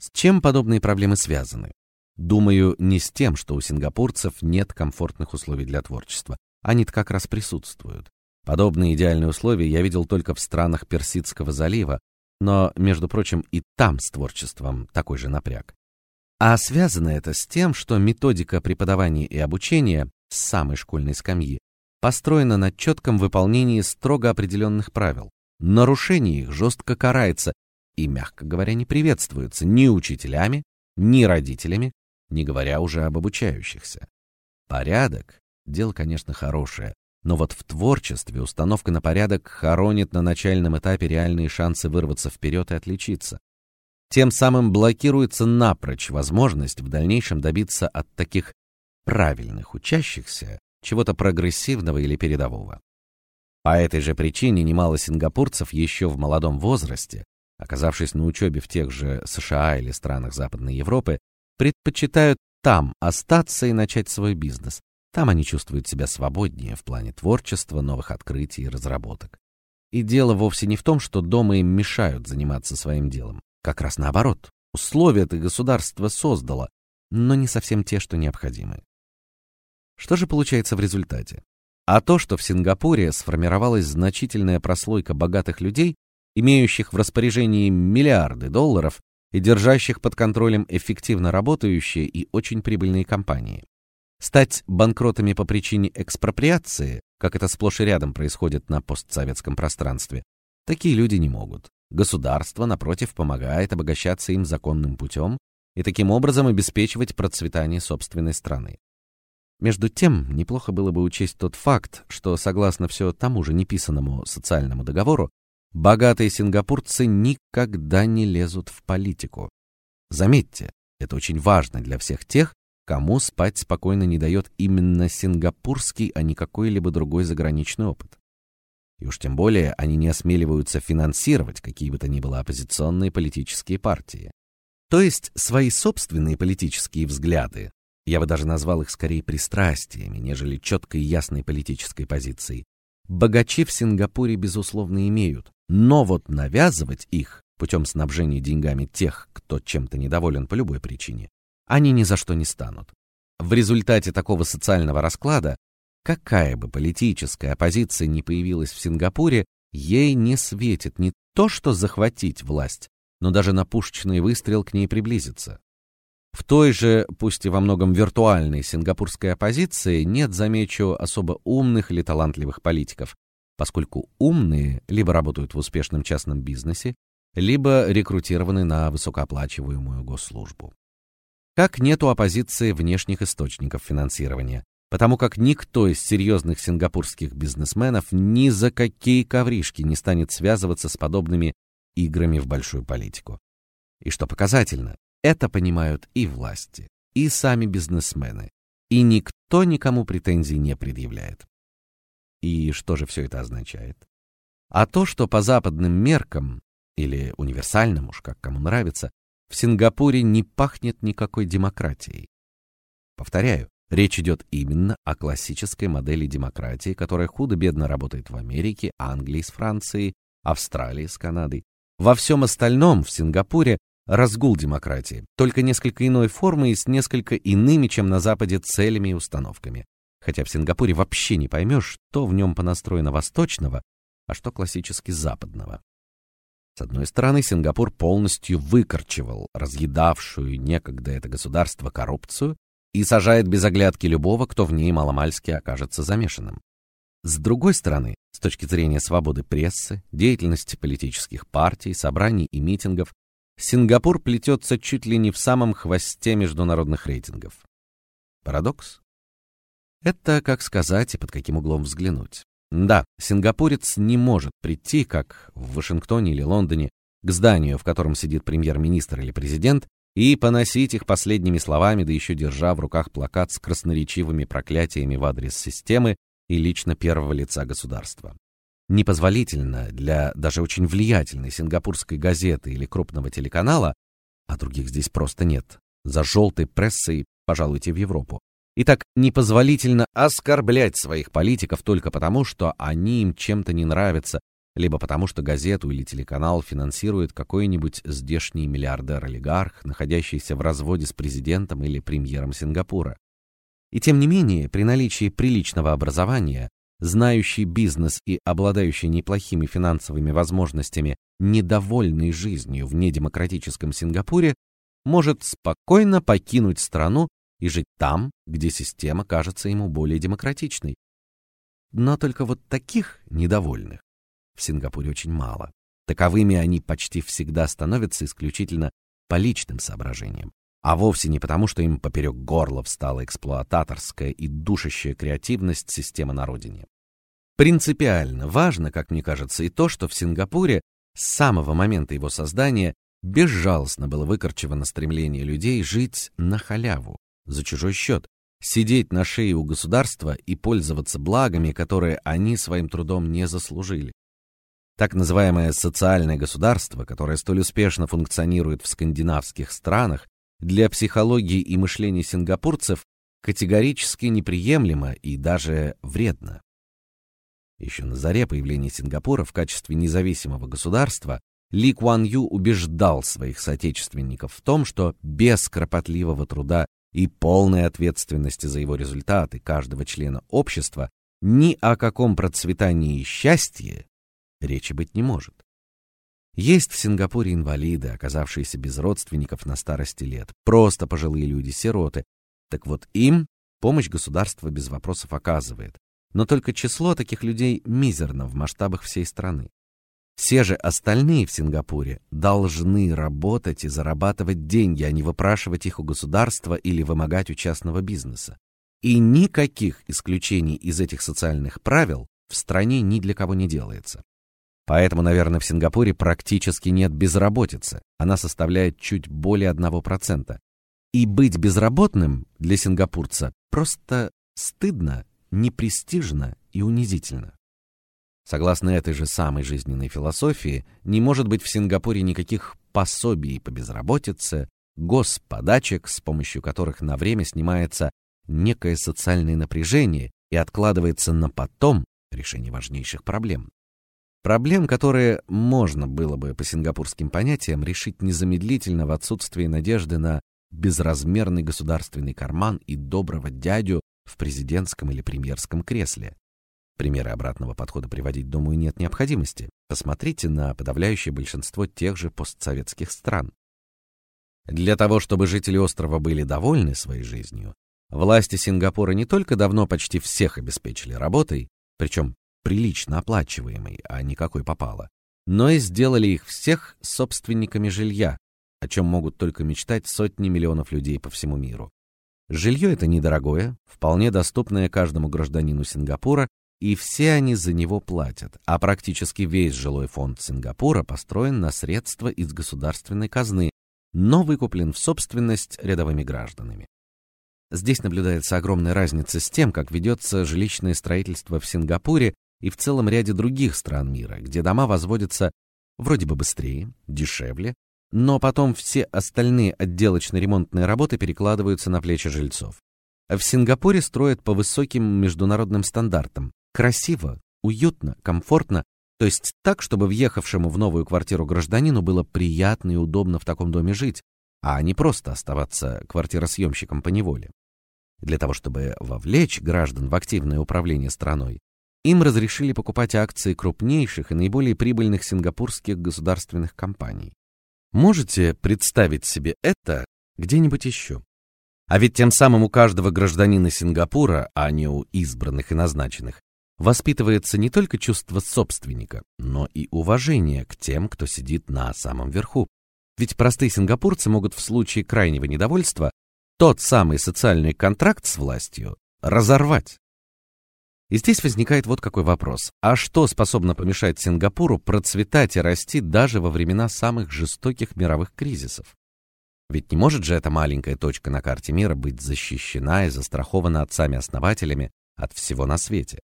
С чем подобные проблемы связаны? Думаю, не с тем, что у сингапурцев нет комфортных условий для творчества. Они-то как раз присутствуют. Подобные идеальные условия я видел только в странах Персидского залива, но, между прочим, и там с творчеством такой же напряг. А связано это с тем, что методика преподавания и обучения с самой школьной скамьи построена на четком выполнении строго определенных правил. Нарушение их жестко карается и, мягко говоря, не приветствуется ни учителями, ни родителями, не говоря уже об обучающихся. Порядок дело, конечно, хорошее, но вот в творчестве установка на порядок хоронит на начальном этапе реальные шансы вырваться вперед и отличиться. Тем самым блокируется напрочь возможность в дальнейшем добиться от таких правильных учащихся чего-то прогрессивного или передового. По этой же причине немало сингапурцев еще в молодом возрасте, оказавшись на учебе в тех же США или странах Западной Европы, предпочитают там остаться и начать свой бизнес. Там они чувствуют себя свободнее в плане творчества, новых открытий и разработок. И дело вовсе не в том, что дома им мешают заниматься своим делом. Как раз наоборот. Условия это государство создало, но не совсем те, что необходимы. Что же получается в результате? А то, что в Сингапуре сформировалась значительная прослойка богатых людей, имеющих в распоряжении миллиарды долларов и держащих под контролем эффективно работающие и очень прибыльные компании. Стать банкротами по причине экспроприации, как это сплошь и рядом происходит на постсоветском пространстве, такие люди не могут. Государство, напротив, помогает обогащаться им законным путем и таким образом обеспечивать процветание собственной страны. Между тем, неплохо было бы учесть тот факт, что согласно все тому же неписанному социальному договору, богатые сингапурцы никогда не лезут в политику. Заметьте, это очень важно для всех тех, кому спать спокойно не дает именно сингапурский, а не какой-либо другой заграничный опыт. И уж тем более они не осмеливаются финансировать какие бы то ни было оппозиционные политические партии. То есть свои собственные политические взгляды я бы даже назвал их скорее пристрастиями, нежели четкой и ясной политической позицией. Богачи в Сингапуре безусловно имеют, но вот навязывать их путем снабжения деньгами тех, кто чем-то недоволен по любой причине, они ни за что не станут. В результате такого социального расклада, какая бы политическая оппозиция ни появилась в Сингапуре, ей не светит не то, что захватить власть, но даже на пушечный выстрел к ней приблизиться. В той же, пусть и во многом виртуальной сингапурской оппозиции нет, замечу, особо умных или талантливых политиков, поскольку умные либо работают в успешном частном бизнесе, либо рекрутированы на высокооплачиваемую госслужбу. Как нету оппозиции внешних источников финансирования, потому как никто из серьезных сингапурских бизнесменов ни за какие ковришки не станет связываться с подобными играми в большую политику. И что показательно, это понимают и власти, и сами бизнесмены, и никто никому претензий не предъявляет. И что же все это означает? А то, что по западным меркам или универсальным уж как кому нравится, в Сингапуре не пахнет никакой демократией. Повторяю, речь идет именно о классической модели демократии, которая худо-бедно работает в Америке, Англии с Францией, Австралии с Канадой. Во всем остальном в Сингапуре разгул демократии, только несколько иной формы и с несколько иными, чем на Западе, целями и установками. Хотя в Сингапуре вообще не поймешь, что в нем понастроено восточного, а что классически западного. С одной стороны, Сингапур полностью выкорчевал разъедавшую некогда это государство коррупцию и сажает без оглядки любого, кто в ней маломальски окажется замешанным. С другой стороны, с точки зрения свободы прессы, деятельности политических партий, собраний и митингов, Сингапур плетется чуть ли не в самом хвосте международных рейтингов. Парадокс? Это как сказать и под каким углом взглянуть. Да, сингапурец не может прийти, как в Вашингтоне или Лондоне, к зданию, в котором сидит премьер-министр или президент, и поносить их последними словами, да еще держа в руках плакат с красноречивыми проклятиями в адрес системы и лично первого лица государства. Непозволительно для даже очень влиятельной сингапурской газеты или крупного телеканала, а других здесь просто нет, за желтой прессой пожалуйте в Европу, и так непозволительно оскорблять своих политиков только потому, что они им чем-то не нравятся, либо потому, что газету или телеканал финансирует какой-нибудь здешний миллиардер-олигарх, находящийся в разводе с президентом или премьером Сингапура. И тем не менее, при наличии приличного образования, знающий бизнес и обладающий неплохими финансовыми возможностями, недовольный жизнью в недемократическом Сингапуре, может спокойно покинуть страну и жить там, где система кажется ему более демократичной. Но только вот таких недовольных в Сингапуре очень мало. Таковыми они почти всегда становятся исключительно по личным соображениям, а вовсе не потому, что им поперек горла встала эксплуататорская и душащая креативность системы на родине. Принципиально важно, как мне кажется, и то, что в Сингапуре с самого момента его создания безжалостно было выкорчевано стремление людей жить на халяву, за чужой счет, сидеть на шее у государства и пользоваться благами, которые они своим трудом не заслужили. Так называемое социальное государство, которое столь успешно функционирует в скандинавских странах, для психологии и мышления сингапурцев категорически неприемлемо и даже вредно. Еще на заре появления Сингапура в качестве независимого государства Ли Куан Ю убеждал своих соотечественников в том, что без кропотливого труда и полной ответственности за его результаты каждого члена общества, ни о каком процветании и счастье речи быть не может. Есть в Сингапуре инвалиды, оказавшиеся без родственников на старости лет, просто пожилые люди, сироты. Так вот им помощь государство без вопросов оказывает, но только число таких людей мизерно в масштабах всей страны. Все же остальные в Сингапуре должны работать и зарабатывать деньги, а не выпрашивать их у государства или вымогать у частного бизнеса. И никаких исключений из этих социальных правил в стране ни для кого не делается. Поэтому, наверное, в Сингапуре практически нет безработицы. Она составляет чуть более 1%. И быть безработным для сингапурца просто стыдно, непрестижно и унизительно. Согласно этой же самой жизненной философии, не может быть в Сингапуре никаких пособий по безработице, господачек, с помощью которых на время снимается некое социальное напряжение и откладывается на потом решение важнейших проблем. Проблем, которые можно было бы по сингапурским понятиям решить незамедлительно в отсутствии надежды на безразмерный государственный карман и доброго дядю в президентском или премьерском кресле. Примеры обратного подхода приводить, думаю, нет необходимости. Посмотрите на подавляющее большинство тех же постсоветских стран. Для того, чтобы жители острова были довольны своей жизнью, власти Сингапура не только давно почти всех обеспечили работой, причем прилично оплачиваемой, а не какой попало, но и сделали их всех собственниками жилья, о чем могут только мечтать сотни миллионов людей по всему миру. Жилье это недорогое, вполне доступное каждому гражданину Сингапура и все они за него платят, а практически весь жилой фонд Сингапура построен на средства из государственной казны, но выкуплен в собственность рядовыми гражданами. Здесь наблюдается огромная разница с тем, как ведется жилищное строительство в Сингапуре и в целом ряде других стран мира, где дома возводятся вроде бы быстрее, дешевле, но потом все остальные отделочно-ремонтные работы перекладываются на плечи жильцов. В Сингапуре строят по высоким международным стандартам, красиво, уютно, комфортно, то есть так, чтобы въехавшему в новую квартиру гражданину было приятно и удобно в таком доме жить, а не просто оставаться квартиросъемщиком по неволе. Для того, чтобы вовлечь граждан в активное управление страной, им разрешили покупать акции крупнейших и наиболее прибыльных сингапурских государственных компаний. Можете представить себе это где-нибудь еще? А ведь тем самым у каждого гражданина Сингапура, а не у избранных и назначенных, воспитывается не только чувство собственника, но и уважение к тем, кто сидит на самом верху. Ведь простые сингапурцы могут в случае крайнего недовольства тот самый социальный контракт с властью разорвать. И здесь возникает вот какой вопрос. А что способно помешать Сингапуру процветать и расти даже во времена самых жестоких мировых кризисов? Ведь не может же эта маленькая точка на карте мира быть защищена и застрахована отцами-основателями от всего на свете.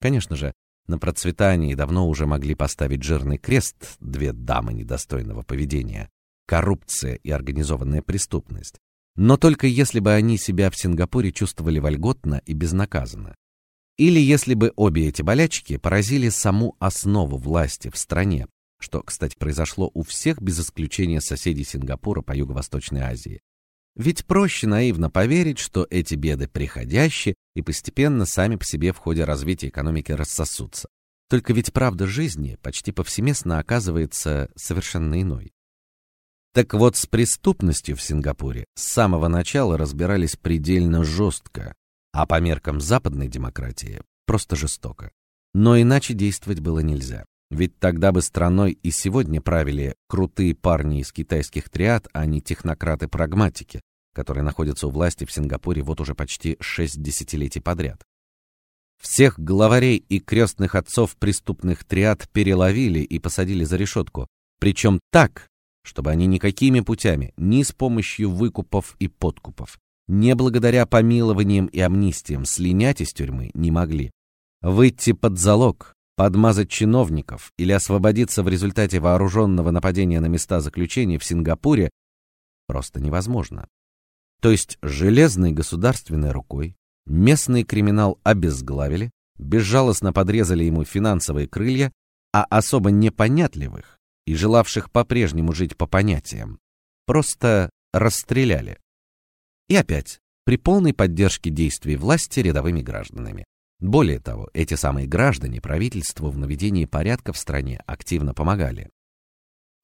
Конечно же, на процветании давно уже могли поставить жирный крест две дамы недостойного поведения: коррупция и организованная преступность. Но только если бы они себя в Сингапуре чувствовали вольготно и безнаказанно. Или если бы обе эти болячки поразили саму основу власти в стране, что, кстати, произошло у всех без исключения соседей Сингапура по Юго-Восточной Азии. Ведь проще наивно поверить, что эти беды приходящие и постепенно сами по себе в ходе развития экономики рассосутся. Только ведь правда жизни почти повсеместно оказывается совершенно иной. Так вот, с преступностью в Сингапуре с самого начала разбирались предельно жестко, а по меркам западной демократии просто жестоко. Но иначе действовать было нельзя. Ведь тогда бы страной и сегодня правили крутые парни из китайских триад, а не технократы-прагматики, которые находятся у власти в Сингапуре вот уже почти шесть десятилетий подряд. Всех главарей и крестных отцов преступных триад переловили и посадили за решетку, причем так, чтобы они никакими путями, ни с помощью выкупов и подкупов, не благодаря помилованиям и амнистиям слинять из тюрьмы не могли. Выйти под залог, подмазать чиновников или освободиться в результате вооруженного нападения на места заключения в Сингапуре просто невозможно. То есть железной государственной рукой местный криминал обезглавили, безжалостно подрезали ему финансовые крылья, а особо непонятливых и желавших по-прежнему жить по понятиям просто расстреляли. И опять, при полной поддержке действий власти рядовыми гражданами. Более того, эти самые граждане правительству в наведении порядка в стране активно помогали.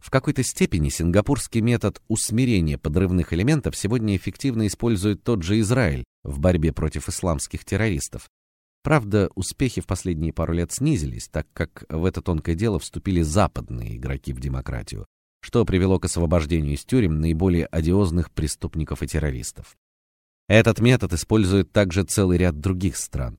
В какой-то степени сингапурский метод усмирения подрывных элементов сегодня эффективно использует тот же Израиль в борьбе против исламских террористов. Правда, успехи в последние пару лет снизились, так как в это тонкое дело вступили западные игроки в демократию, что привело к освобождению из тюрем наиболее одиозных преступников и террористов. Этот метод использует также целый ряд других стран.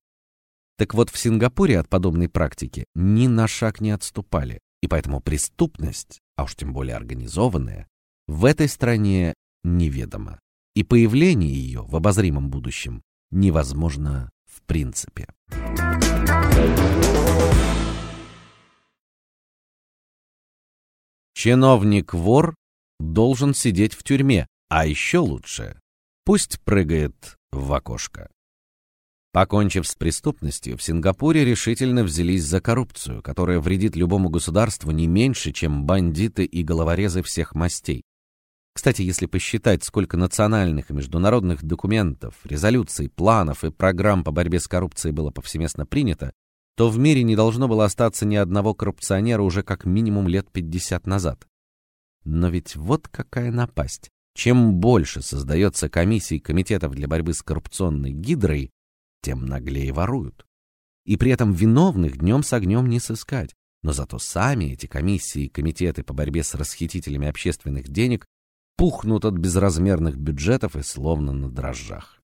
Так вот, в Сингапуре от подобной практики ни на шаг не отступали, и поэтому преступность, а уж тем более организованная, в этой стране неведома, и появление ее в обозримом будущем невозможно в принципе. Чиновник-вор должен сидеть в тюрьме, а еще лучше пусть прыгает в окошко. Покончив с преступностью, в Сингапуре решительно взялись за коррупцию, которая вредит любому государству не меньше, чем бандиты и головорезы всех мастей. Кстати, если посчитать, сколько национальных и международных документов, резолюций, планов и программ по борьбе с коррупцией было повсеместно принято, то в мире не должно было остаться ни одного коррупционера уже как минимум лет 50 назад. Но ведь вот какая напасть. Чем больше создается комиссий и комитетов для борьбы с коррупционной гидрой, тем наглее воруют. И при этом виновных днем с огнем не сыскать. Но зато сами эти комиссии и комитеты по борьбе с расхитителями общественных денег пухнут от безразмерных бюджетов и словно на дрожжах.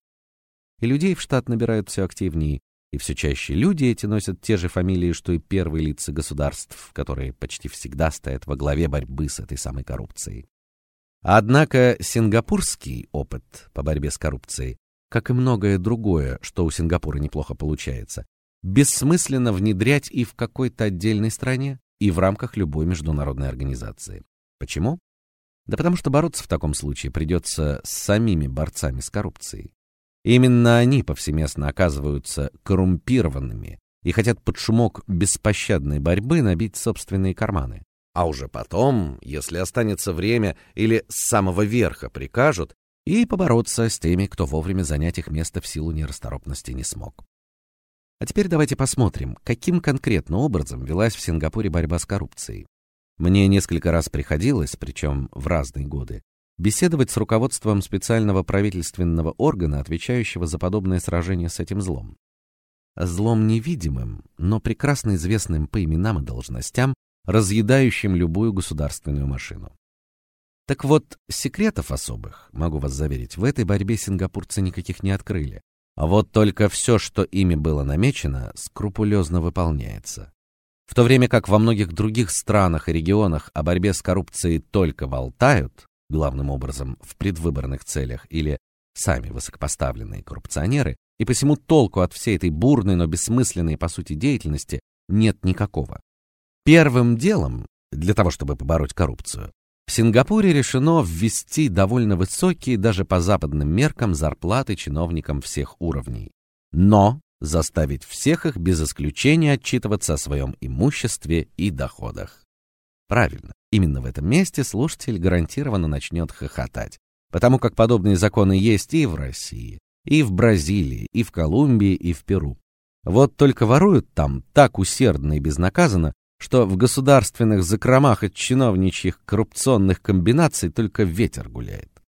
И людей в штат набирают все активнее, и все чаще люди эти носят те же фамилии, что и первые лица государств, которые почти всегда стоят во главе борьбы с этой самой коррупцией. Однако сингапурский опыт по борьбе с коррупцией, как и многое другое, что у Сингапура неплохо получается, бессмысленно внедрять и в какой-то отдельной стране, и в рамках любой международной организации. Почему? Да потому что бороться в таком случае придется с самими борцами с коррупцией. Именно они повсеместно оказываются коррумпированными и хотят под шумок беспощадной борьбы набить собственные карманы. А уже потом, если останется время или с самого верха прикажут, и побороться с теми, кто вовремя занять их место в силу нерасторопности не смог. А теперь давайте посмотрим, каким конкретно образом велась в Сингапуре борьба с коррупцией. Мне несколько раз приходилось, причем в разные годы, беседовать с руководством специального правительственного органа, отвечающего за подобное сражение с этим злом. злом невидимым, но прекрасно известным по именам и должностям, разъедающим любую государственную машину. Так вот, секретов особых, могу вас заверить, в этой борьбе сингапурцы никаких не открыли. А вот только все, что ими было намечено, скрупулезно выполняется. В то время как во многих других странах и регионах о борьбе с коррупцией только болтают, главным образом в предвыборных целях или сами высокопоставленные коррупционеры, и посему толку от всей этой бурной, но бессмысленной по сути деятельности нет никакого. Первым делом для того, чтобы побороть коррупцию, в Сингапуре решено ввести довольно высокие даже по западным меркам зарплаты чиновникам всех уровней, но заставить всех их без исключения отчитываться о своем имуществе и доходах. Правильно. Именно в этом месте слушатель гарантированно начнет хохотать, потому как подобные законы есть и в России, и в Бразилии, и в Колумбии, и в Перу. Вот только воруют там так усердно и безнаказанно, что в государственных закромах от чиновничьих коррупционных комбинаций только ветер гуляет.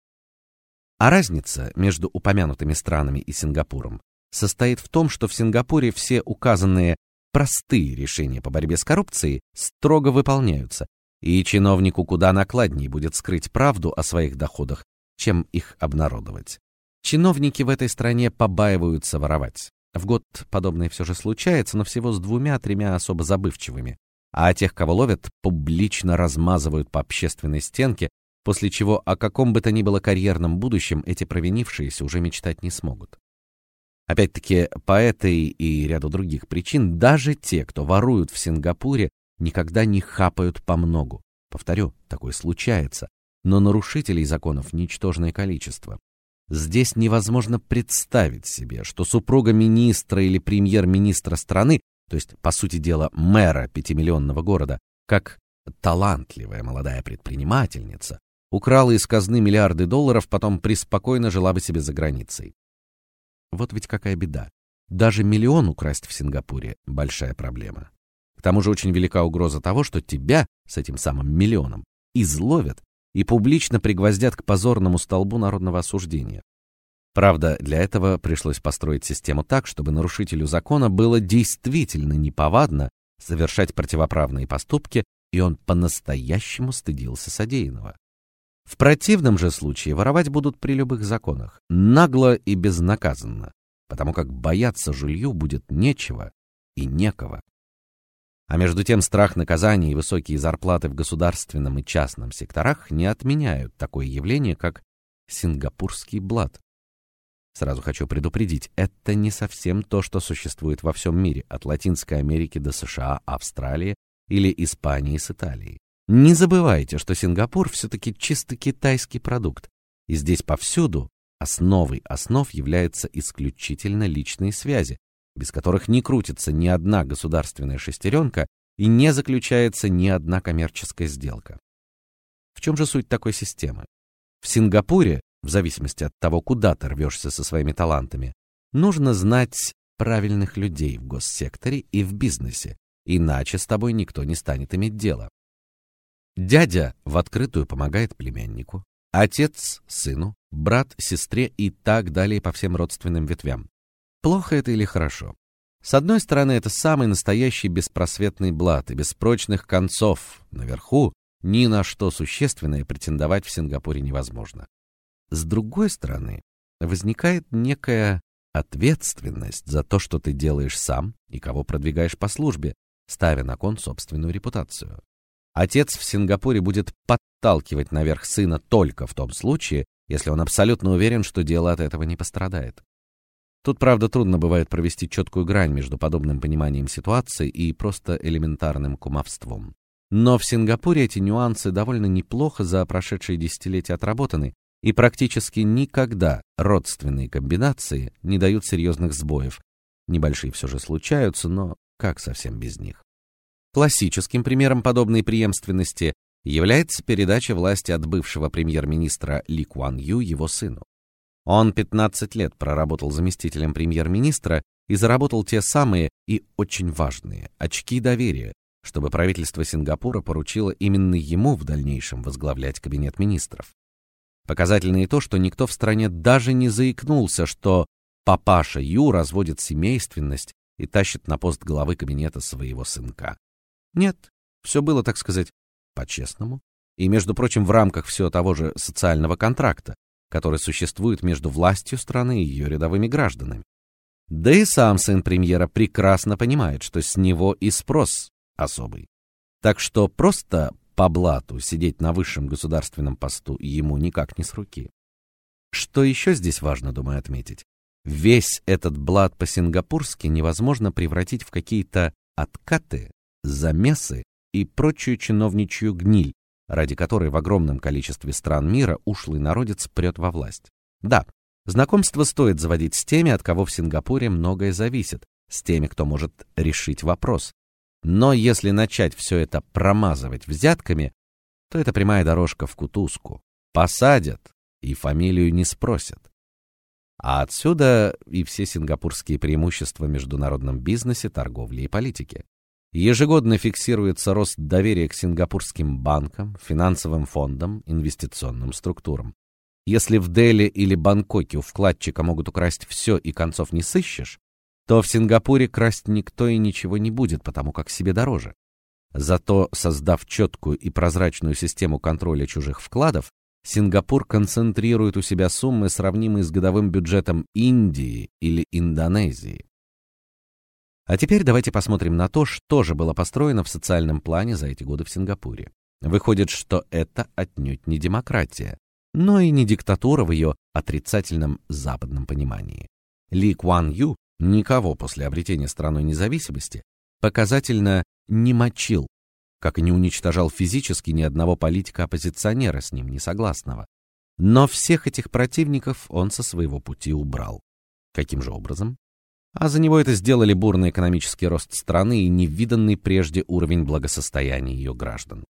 А разница между упомянутыми странами и Сингапуром состоит в том, что в Сингапуре все указанные простые решения по борьбе с коррупцией строго выполняются, и чиновнику куда накладнее будет скрыть правду о своих доходах, чем их обнародовать. Чиновники в этой стране побаиваются воровать. В год подобное все же случается, но всего с двумя-тремя особо забывчивыми а тех, кого ловят, публично размазывают по общественной стенке, после чего о каком бы то ни было карьерном будущем эти провинившиеся уже мечтать не смогут. Опять-таки, по этой и ряду других причин даже те, кто воруют в Сингапуре, никогда не хапают по многу. Повторю, такое случается, но нарушителей законов ничтожное количество. Здесь невозможно представить себе, что супруга министра или премьер-министра страны то есть, по сути дела, мэра пятимиллионного города, как талантливая молодая предпринимательница, украла из казны миллиарды долларов, потом преспокойно жила бы себе за границей. Вот ведь какая беда. Даже миллион украсть в Сингапуре большая проблема. К тому же очень велика угроза того, что тебя с этим самым миллионом изловят и публично пригвоздят к позорному столбу народного осуждения. Правда, для этого пришлось построить систему так, чтобы нарушителю закона было действительно неповадно совершать противоправные поступки, и он по-настоящему стыдился содеянного. В противном же случае воровать будут при любых законах, нагло и безнаказанно, потому как бояться жулью будет нечего и некого. А между тем страх наказания и высокие зарплаты в государственном и частном секторах не отменяют такое явление, как сингапурский блат. Сразу хочу предупредить, это не совсем то, что существует во всем мире, от Латинской Америки до США, Австралии или Испании с Италией. Не забывайте, что Сингапур все-таки чисто китайский продукт, и здесь повсюду основой основ является исключительно личные связи, без которых не крутится ни одна государственная шестеренка и не заключается ни одна коммерческая сделка. В чем же суть такой системы? В Сингапуре в зависимости от того, куда ты рвешься со своими талантами, нужно знать правильных людей в госсекторе и в бизнесе, иначе с тобой никто не станет иметь дело. Дядя в открытую помогает племяннику, отец сыну, брат сестре и так далее по всем родственным ветвям. Плохо это или хорошо? С одной стороны, это самый настоящий беспросветный блат и без прочных концов. Наверху ни на что существенное претендовать в Сингапуре невозможно. С другой стороны, возникает некая ответственность за то, что ты делаешь сам и кого продвигаешь по службе, ставя на кон собственную репутацию. Отец в Сингапуре будет подталкивать наверх сына только в том случае, если он абсолютно уверен, что дело от этого не пострадает. Тут, правда, трудно бывает провести четкую грань между подобным пониманием ситуации и просто элементарным кумовством. Но в Сингапуре эти нюансы довольно неплохо за прошедшие десятилетия отработаны, и практически никогда родственные комбинации не дают серьезных сбоев. Небольшие все же случаются, но как совсем без них? Классическим примером подобной преемственности является передача власти от бывшего премьер-министра Ли Куан Ю его сыну. Он 15 лет проработал заместителем премьер-министра и заработал те самые и очень важные очки доверия, чтобы правительство Сингапура поручило именно ему в дальнейшем возглавлять кабинет министров. Показательно и то, что никто в стране даже не заикнулся, что папаша Ю разводит семейственность и тащит на пост главы кабинета своего сынка. Нет, все было, так сказать, по-честному, и между прочим, в рамках всего того же социального контракта, который существует между властью страны и ее рядовыми гражданами. Да и сам сын премьера прекрасно понимает, что с него и спрос особый. Так что просто по блату сидеть на высшем государственном посту ему никак не с руки. Что еще здесь важно, думаю, отметить? Весь этот блат по-сингапурски невозможно превратить в какие-то откаты, замесы и прочую чиновничью гниль, ради которой в огромном количестве стран мира ушлый народец прет во власть. Да, знакомство стоит заводить с теми, от кого в Сингапуре многое зависит, с теми, кто может решить вопрос. Но если начать все это промазывать взятками, то это прямая дорожка в кутузку. Посадят и фамилию не спросят. А отсюда и все сингапурские преимущества в международном бизнесе, торговле и политике. Ежегодно фиксируется рост доверия к сингапурским банкам, финансовым фондам, инвестиционным структурам. Если в Дели или Бангкоке у вкладчика могут украсть все и концов не сыщешь, то в Сингапуре красть никто и ничего не будет, потому как себе дороже. Зато, создав четкую и прозрачную систему контроля чужих вкладов, Сингапур концентрирует у себя суммы, сравнимые с годовым бюджетом Индии или Индонезии. А теперь давайте посмотрим на то, что же было построено в социальном плане за эти годы в Сингапуре. Выходит, что это отнюдь не демократия, но и не диктатура в ее отрицательном западном понимании. Ли Куан Ю никого после обретения страной независимости показательно не мочил как и не уничтожал физически ни одного политика-оппозиционера с ним не согласного. Но всех этих противников он со своего пути убрал. Каким же образом? А за него это сделали бурный экономический рост страны и невиданный прежде уровень благосостояния ее граждан.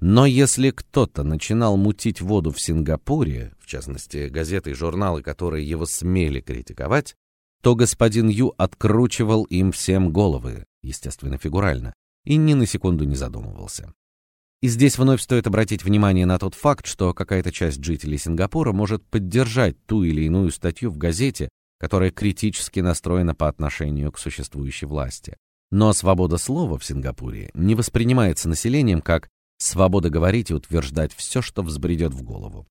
Но если кто-то начинал мутить воду в Сингапуре, в частности, газеты и журналы, которые его смели критиковать, то господин Ю откручивал им всем головы, естественно, фигурально, и ни на секунду не задумывался. И здесь вновь стоит обратить внимание на тот факт, что какая-то часть жителей Сингапура может поддержать ту или иную статью в газете, которая критически настроена по отношению к существующей власти. Но свобода слова в Сингапуре не воспринимается населением как свобода говорить и утверждать все, что взбредет в голову.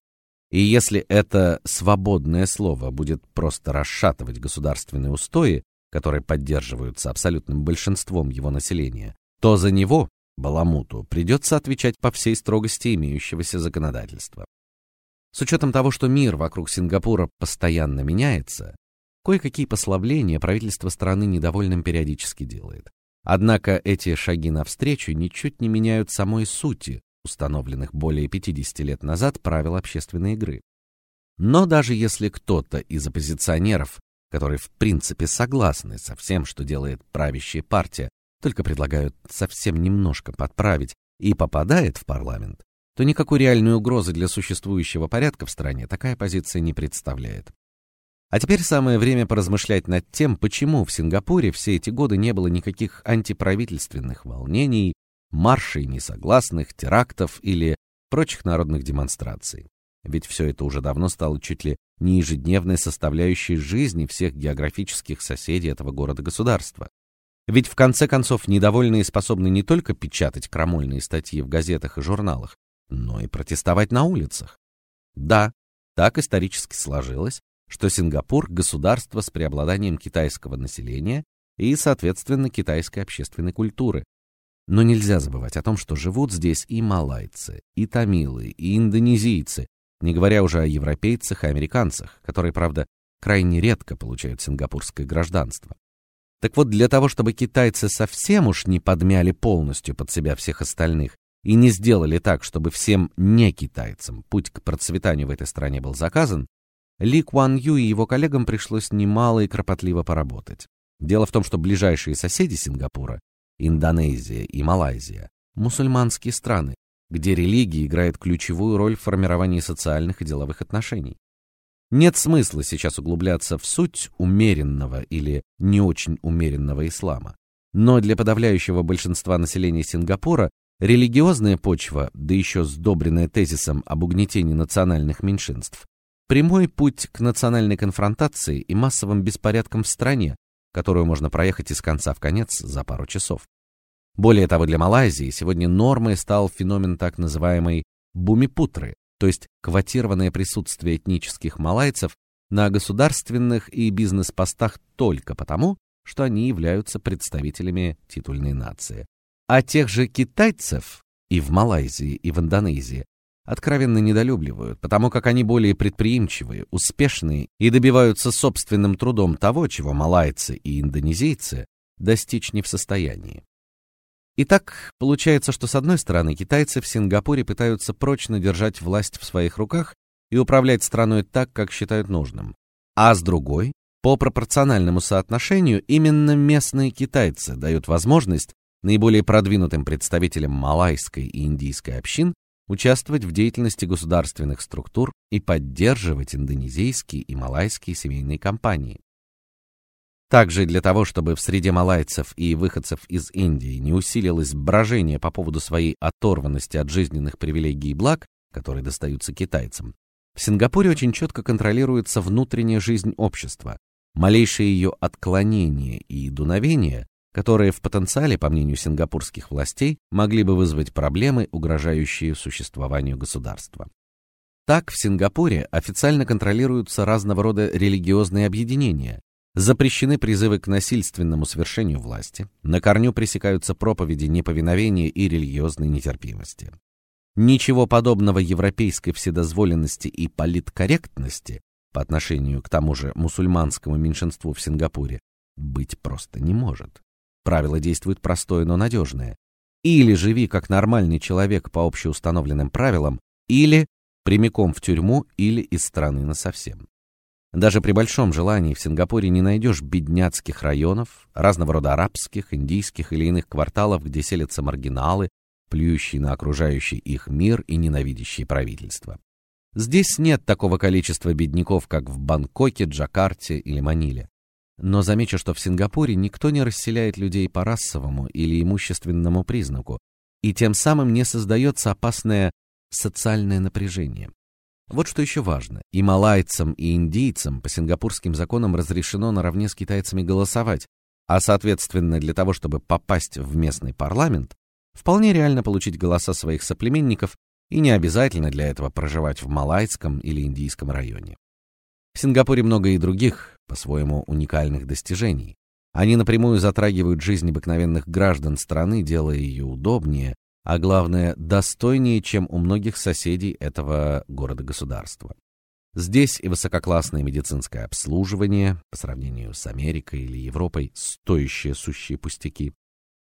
И если это свободное слово будет просто расшатывать государственные устои, которые поддерживаются абсолютным большинством его населения, то за него, Баламуту, придется отвечать по всей строгости имеющегося законодательства. С учетом того, что мир вокруг Сингапура постоянно меняется, кое-какие послабления правительство страны недовольным периодически делает. Однако эти шаги навстречу ничуть не меняют самой сути установленных более 50 лет назад правил общественной игры. Но даже если кто-то из оппозиционеров, которые в принципе согласны со всем, что делает правящая партия, только предлагают совсем немножко подправить и попадает в парламент, то никакой реальной угрозы для существующего порядка в стране такая позиция не представляет. А теперь самое время поразмышлять над тем, почему в Сингапуре все эти годы не было никаких антиправительственных волнений, маршей несогласных, терактов или прочих народных демонстраций. Ведь все это уже давно стало чуть ли не ежедневной составляющей жизни всех географических соседей этого города-государства. Ведь в конце концов недовольные способны не только печатать крамольные статьи в газетах и журналах, но и протестовать на улицах. Да, так исторически сложилось, что Сингапур государство с преобладанием китайского населения и, соответственно, китайской общественной культуры. Но нельзя забывать о том, что живут здесь и малайцы, и тамилы, и индонезийцы, не говоря уже о европейцах и американцах, которые, правда, крайне редко получают сингапурское гражданство. Так вот, для того, чтобы китайцы совсем уж не подмяли полностью под себя всех остальных и не сделали так, чтобы всем не китайцам путь к процветанию в этой стране был заказан, Ли Куан Ю и его коллегам пришлось немало и кропотливо поработать. Дело в том, что ближайшие соседи Сингапура, Индонезия и Малайзия, мусульманские страны, где религия играет ключевую роль в формировании социальных и деловых отношений. Нет смысла сейчас углубляться в суть умеренного или не очень умеренного ислама. Но для подавляющего большинства населения Сингапура религиозная почва, да еще сдобренная тезисом об угнетении национальных меньшинств, прямой путь к национальной конфронтации и массовым беспорядкам в стране, которую можно проехать из конца в конец за пару часов. Более того, для Малайзии сегодня нормой стал феномен так называемой бумипутры, то есть квотированное присутствие этнических малайцев на государственных и бизнес-постах только потому, что они являются представителями титульной нации. А тех же китайцев и в Малайзии, и в Индонезии откровенно недолюбливают, потому как они более предприимчивые, успешные и добиваются собственным трудом того, чего малайцы и индонезийцы достичь не в состоянии. Итак, получается, что с одной стороны китайцы в Сингапуре пытаются прочно держать власть в своих руках и управлять страной так, как считают нужным, а с другой, по пропорциональному соотношению, именно местные китайцы дают возможность наиболее продвинутым представителям малайской и индийской общин участвовать в деятельности государственных структур и поддерживать индонезийские и малайские семейные компании. Также для того, чтобы в среде малайцев и выходцев из Индии не усилилось брожение по поводу своей оторванности от жизненных привилегий и благ, которые достаются китайцам, в Сингапуре очень четко контролируется внутренняя жизнь общества. Малейшее ее отклонение и дуновение которые в потенциале, по мнению сингапурских властей, могли бы вызвать проблемы, угрожающие существованию государства. Так, в Сингапуре официально контролируются разного рода религиозные объединения, запрещены призывы к насильственному свершению власти, на корню пресекаются проповеди неповиновения и религиозной нетерпимости. Ничего подобного европейской вседозволенности и политкорректности по отношению к тому же мусульманскому меньшинству в Сингапуре быть просто не может. Правило действует простое, но надежное. Или живи как нормальный человек по общеустановленным правилам, или прямиком в тюрьму, или из страны насовсем. Даже при большом желании в Сингапуре не найдешь бедняцких районов, разного рода арабских, индийских или иных кварталов, где селятся маргиналы, плюющие на окружающий их мир и ненавидящие правительство. Здесь нет такого количества бедняков, как в Бангкоке, Джакарте или Маниле. Но замечу, что в Сингапуре никто не расселяет людей по расовому или имущественному признаку, и тем самым не создается опасное социальное напряжение. Вот что еще важно. И малайцам, и индийцам по сингапурским законам разрешено наравне с китайцами голосовать, а соответственно, для того, чтобы попасть в местный парламент, вполне реально получить голоса своих соплеменников, и не обязательно для этого проживать в малайском или индийском районе. В Сингапуре много и других, по-своему уникальных достижений. Они напрямую затрагивают жизнь обыкновенных граждан страны, делая ее удобнее, а главное, достойнее, чем у многих соседей этого города-государства. Здесь и высококлассное медицинское обслуживание, по сравнению с Америкой или Европой, стоящие сущие пустяки,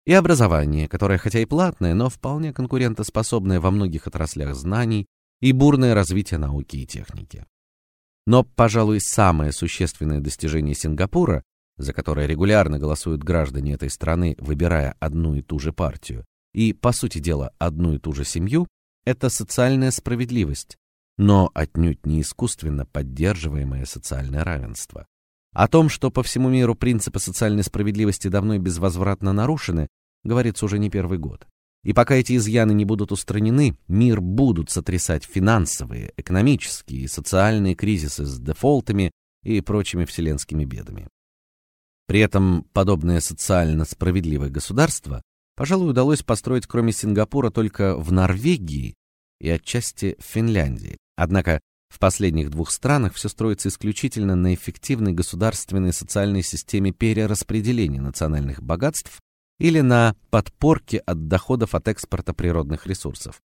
и образование, которое хотя и платное, но вполне конкурентоспособное во многих отраслях знаний и бурное развитие науки и техники. Но, пожалуй, самое существенное достижение Сингапура, за которое регулярно голосуют граждане этой страны, выбирая одну и ту же партию, и, по сути дела, одну и ту же семью, это социальная справедливость, но отнюдь не искусственно поддерживаемое социальное равенство. О том, что по всему миру принципы социальной справедливости давно и безвозвратно нарушены, говорится уже не первый год. И пока эти изъяны не будут устранены, мир будут сотрясать финансовые, экономические и социальные кризисы с дефолтами и прочими вселенскими бедами. При этом подобное социально справедливое государство, пожалуй, удалось построить кроме Сингапура только в Норвегии и отчасти в Финляндии. Однако в последних двух странах все строится исключительно на эффективной государственной социальной системе перераспределения национальных богатств или на подпорке от доходов от экспорта природных ресурсов.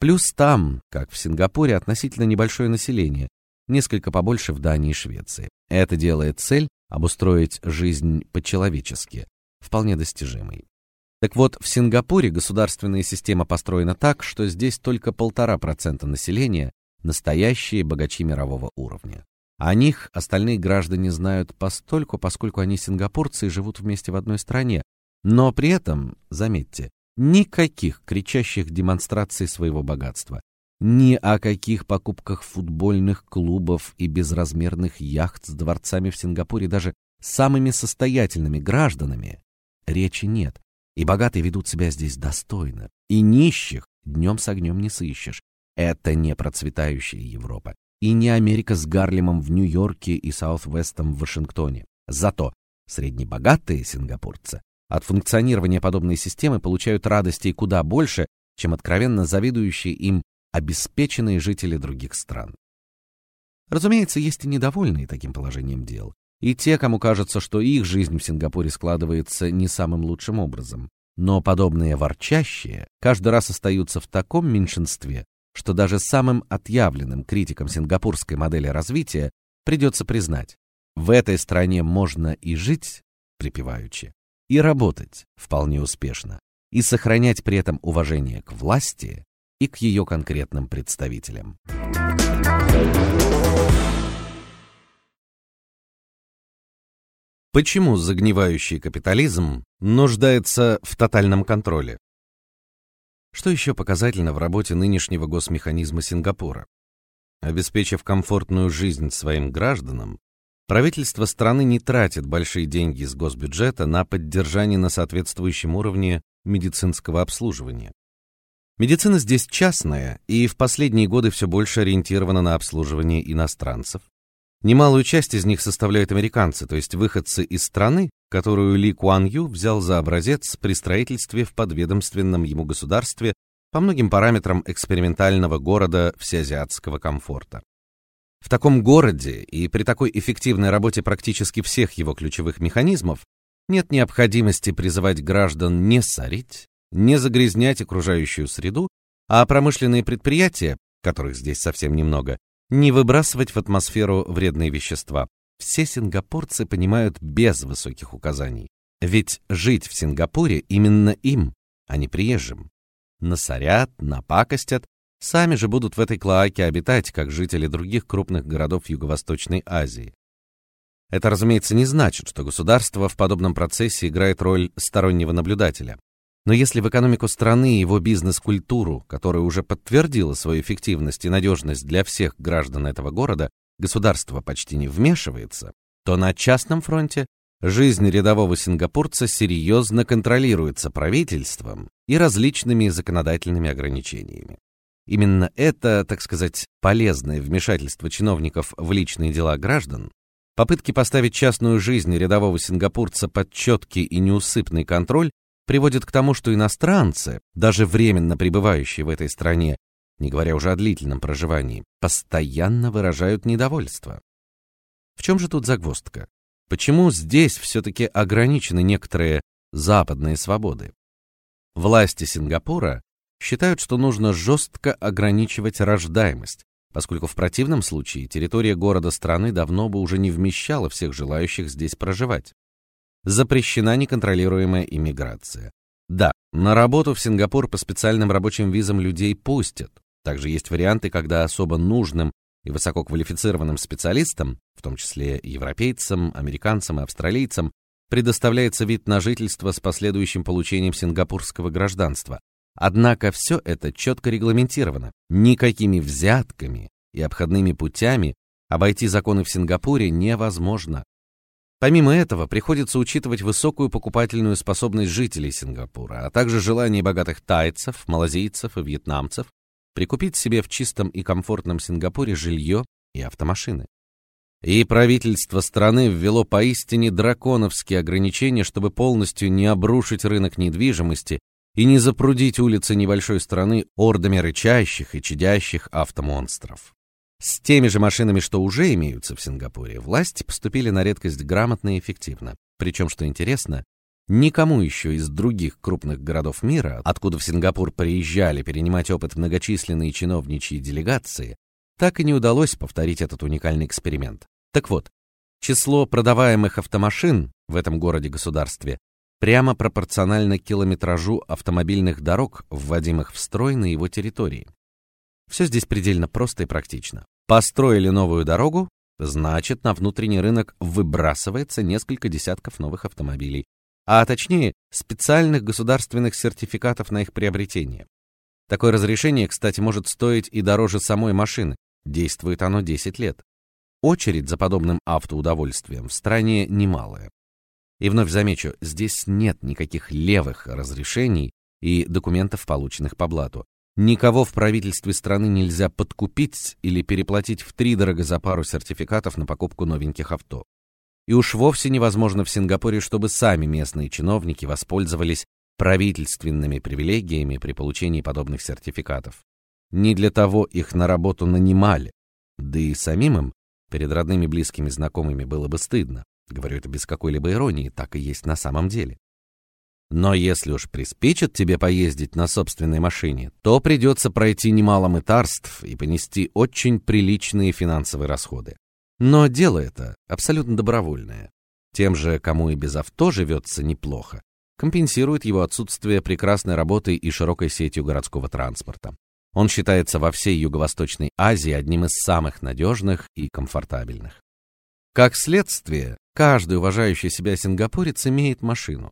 Плюс там, как в Сингапуре, относительно небольшое население, несколько побольше в Дании и Швеции. Это делает цель обустроить жизнь по-человечески вполне достижимой. Так вот, в Сингапуре государственная система построена так, что здесь только полтора процента населения настоящие богачи мирового уровня. О них остальные граждане знают постольку, поскольку они сингапурцы и живут вместе в одной стране, но при этом, заметьте, никаких кричащих демонстраций своего богатства, ни о каких покупках футбольных клубов и безразмерных яхт с дворцами в Сингапуре даже самыми состоятельными гражданами речи нет. И богатые ведут себя здесь достойно, и нищих днем с огнем не сыщешь. Это не процветающая Европа, и не Америка с Гарлемом в Нью-Йорке и Саут-Вестом в Вашингтоне. Зато Среднебогатые сингапурцы от функционирования подобной системы получают радостей куда больше, чем откровенно завидующие им обеспеченные жители других стран. Разумеется, есть и недовольные таким положением дел, и те, кому кажется, что их жизнь в Сингапуре складывается не самым лучшим образом. Но подобные ворчащие каждый раз остаются в таком меньшинстве, что даже самым отъявленным критикам сингапурской модели развития придется признать: в этой стране можно и жить припеваючи, и работать вполне успешно, и сохранять при этом уважение к власти и к ее конкретным представителям. Почему загнивающий капитализм нуждается в тотальном контроле? Что еще показательно в работе нынешнего госмеханизма Сингапура? Обеспечив комфортную жизнь своим гражданам, правительство страны не тратит большие деньги из госбюджета на поддержание на соответствующем уровне медицинского обслуживания. Медицина здесь частная и в последние годы все больше ориентирована на обслуживание иностранцев. Немалую часть из них составляют американцы, то есть выходцы из страны, которую Ли Куан Ю взял за образец при строительстве в подведомственном ему государстве по многим параметрам экспериментального города всеазиатского комфорта. В таком городе и при такой эффективной работе практически всех его ключевых механизмов нет необходимости призывать граждан не сорить, не загрязнять окружающую среду, а промышленные предприятия, которых здесь совсем немного, не выбрасывать в атмосферу вредные вещества. Все сингапурцы понимают без высоких указаний. Ведь жить в Сингапуре именно им, а не приезжим. Насорят, напакостят, сами же будут в этой клоаке обитать, как жители других крупных городов Юго-Восточной Азии. Это, разумеется, не значит, что государство в подобном процессе играет роль стороннего наблюдателя. Но если в экономику страны и его бизнес-культуру, которая уже подтвердила свою эффективность и надежность для всех граждан этого города, государство почти не вмешивается, то на частном фронте жизнь рядового сингапурца серьезно контролируется правительством и различными законодательными ограничениями. Именно это, так сказать, полезное вмешательство чиновников в личные дела граждан, попытки поставить частную жизнь рядового сингапурца под четкий и неусыпный контроль приводит к тому, что иностранцы, даже временно пребывающие в этой стране, не говоря уже о длительном проживании, постоянно выражают недовольство. В чем же тут загвоздка? Почему здесь все таки ограничены некоторые западные свободы? Власти Сингапура считают, что нужно жестко ограничивать рождаемость, поскольку в противном случае территория города страны давно бы уже не вмещала всех желающих здесь проживать запрещена неконтролируемая иммиграция. Да, на работу в Сингапур по специальным рабочим визам людей пустят. Также есть варианты, когда особо нужным и высококвалифицированным специалистам, в том числе европейцам, американцам и австралийцам, предоставляется вид на жительство с последующим получением сингапурского гражданства. Однако все это четко регламентировано. Никакими взятками и обходными путями обойти законы в Сингапуре невозможно. Помимо этого, приходится учитывать высокую покупательную способность жителей Сингапура, а также желание богатых тайцев, малазийцев и вьетнамцев прикупить себе в чистом и комфортном Сингапуре жилье и автомашины. И правительство страны ввело поистине драконовские ограничения, чтобы полностью не обрушить рынок недвижимости и не запрудить улицы небольшой страны ордами рычащих и чадящих автомонстров. С теми же машинами, что уже имеются в Сингапуре, власти поступили на редкость грамотно и эффективно. Причем, что интересно, никому еще из других крупных городов мира, откуда в Сингапур приезжали перенимать опыт многочисленные чиновничьи делегации, так и не удалось повторить этот уникальный эксперимент. Так вот, число продаваемых автомашин в этом городе-государстве прямо пропорционально километражу автомобильных дорог, вводимых в строй на его территории. Все здесь предельно просто и практично. Построили новую дорогу, значит, на внутренний рынок выбрасывается несколько десятков новых автомобилей, а точнее, специальных государственных сертификатов на их приобретение. Такое разрешение, кстати, может стоить и дороже самой машины. Действует оно 10 лет. Очередь за подобным автоудовольствием в стране немалая. И вновь замечу, здесь нет никаких левых разрешений и документов, полученных по блату. Никого в правительстве страны нельзя подкупить или переплатить втридорого за пару сертификатов на покупку новеньких авто. И уж вовсе невозможно в Сингапуре, чтобы сами местные чиновники воспользовались правительственными привилегиями при получении подобных сертификатов. Не для того их на работу нанимали. Да и самим им перед родными, близкими, знакомыми было бы стыдно. Говорю это без какой-либо иронии, так и есть на самом деле. Но если уж приспичит тебе поездить на собственной машине, то придется пройти немало мытарств и понести очень приличные финансовые расходы. Но дело это абсолютно добровольное. Тем же, кому и без авто живется неплохо, компенсирует его отсутствие прекрасной работы и широкой сетью городского транспорта. Он считается во всей Юго-Восточной Азии одним из самых надежных и комфортабельных. Как следствие, каждый уважающий себя сингапурец имеет машину.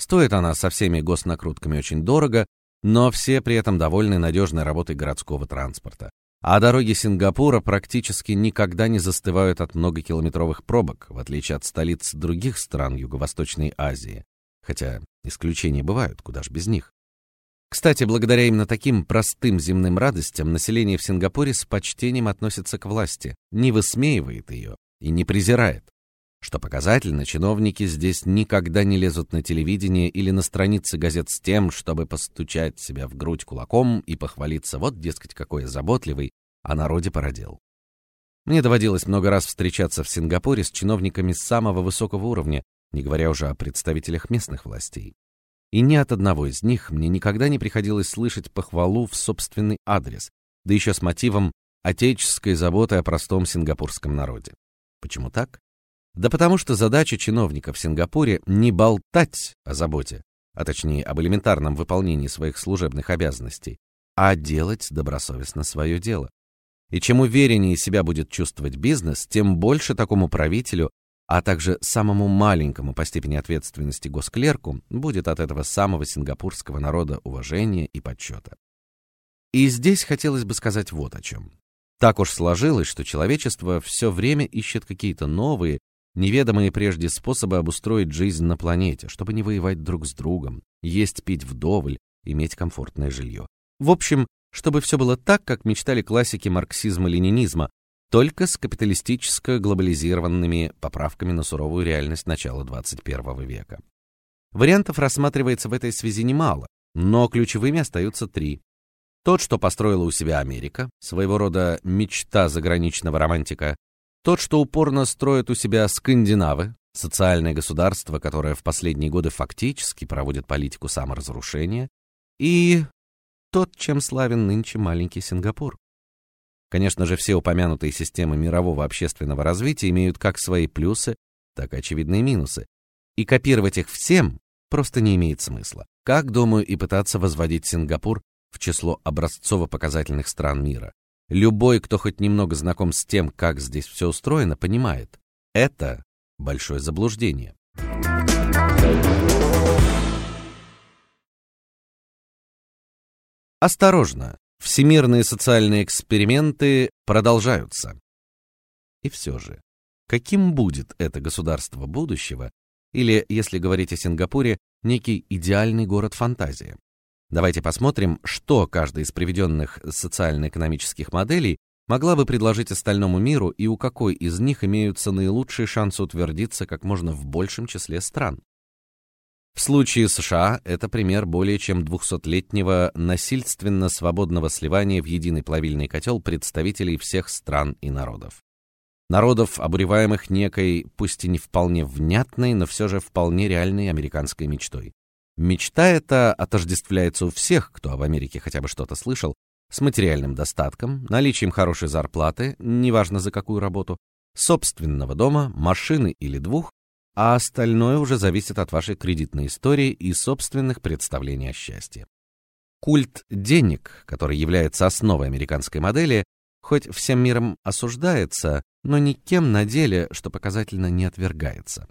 Стоит она со всеми госнакрутками очень дорого, но все при этом довольны надежной работой городского транспорта. А дороги Сингапура практически никогда не застывают от многокилометровых пробок, в отличие от столиц других стран Юго-Восточной Азии. Хотя исключения бывают, куда ж без них. Кстати, благодаря именно таким простым земным радостям население в Сингапуре с почтением относится к власти, не высмеивает ее и не презирает. Что показательно, чиновники здесь никогда не лезут на телевидение или на страницы газет с тем, чтобы постучать себя в грудь кулаком и похвалиться: вот, дескать, какой я заботливый, о народе породил. Мне доводилось много раз встречаться в Сингапуре с чиновниками самого высокого уровня, не говоря уже о представителях местных властей. И ни от одного из них мне никогда не приходилось слышать похвалу в собственный адрес, да еще с мотивом отеческой заботы о простом сингапурском народе. Почему так? Да потому что задача чиновника в Сингапуре не болтать о заботе, а точнее об элементарном выполнении своих служебных обязанностей, а делать добросовестно свое дело. И чем увереннее себя будет чувствовать бизнес, тем больше такому правителю, а также самому маленькому по степени ответственности госклерку будет от этого самого сингапурского народа уважения и почета. И здесь хотелось бы сказать вот о чем. Так уж сложилось, что человечество все время ищет какие-то новые, неведомые прежде способы обустроить жизнь на планете, чтобы не воевать друг с другом, есть, пить вдоволь, иметь комфортное жилье. В общем, чтобы все было так, как мечтали классики марксизма-ленинизма, только с капиталистическо-глобализированными поправками на суровую реальность начала 21 века. Вариантов рассматривается в этой связи немало, но ключевыми остаются три. Тот, что построила у себя Америка, своего рода мечта заграничного романтика, тот, что упорно строят у себя скандинавы, социальное государство, которое в последние годы фактически проводит политику саморазрушения, и тот, чем славен нынче маленький Сингапур. Конечно же, все упомянутые системы мирового общественного развития имеют как свои плюсы, так и очевидные минусы, и копировать их всем просто не имеет смысла. Как, думаю, и пытаться возводить Сингапур в число образцово-показательных стран мира. Любой, кто хоть немного знаком с тем, как здесь все устроено, понимает, это большое заблуждение. Осторожно, всемирные социальные эксперименты продолжаются. И все же, каким будет это государство будущего, или, если говорить о Сингапуре, некий идеальный город-фантазия? Давайте посмотрим, что каждая из приведенных социально-экономических моделей могла бы предложить остальному миру и у какой из них имеются наилучшие шансы утвердиться как можно в большем числе стран. В случае США это пример более чем двухсотлетнего насильственно свободного сливания в единый плавильный котел представителей всех стран и народов. Народов, обуреваемых некой, пусть и не вполне внятной, но все же вполне реальной американской мечтой. Мечта эта отождествляется у всех, кто в Америке хотя бы что-то слышал, с материальным достатком, наличием хорошей зарплаты, неважно за какую работу, собственного дома, машины или двух, а остальное уже зависит от вашей кредитной истории и собственных представлений о счастье. Культ денег, который является основой американской модели, хоть всем миром осуждается, но никем на деле, что показательно, не отвергается.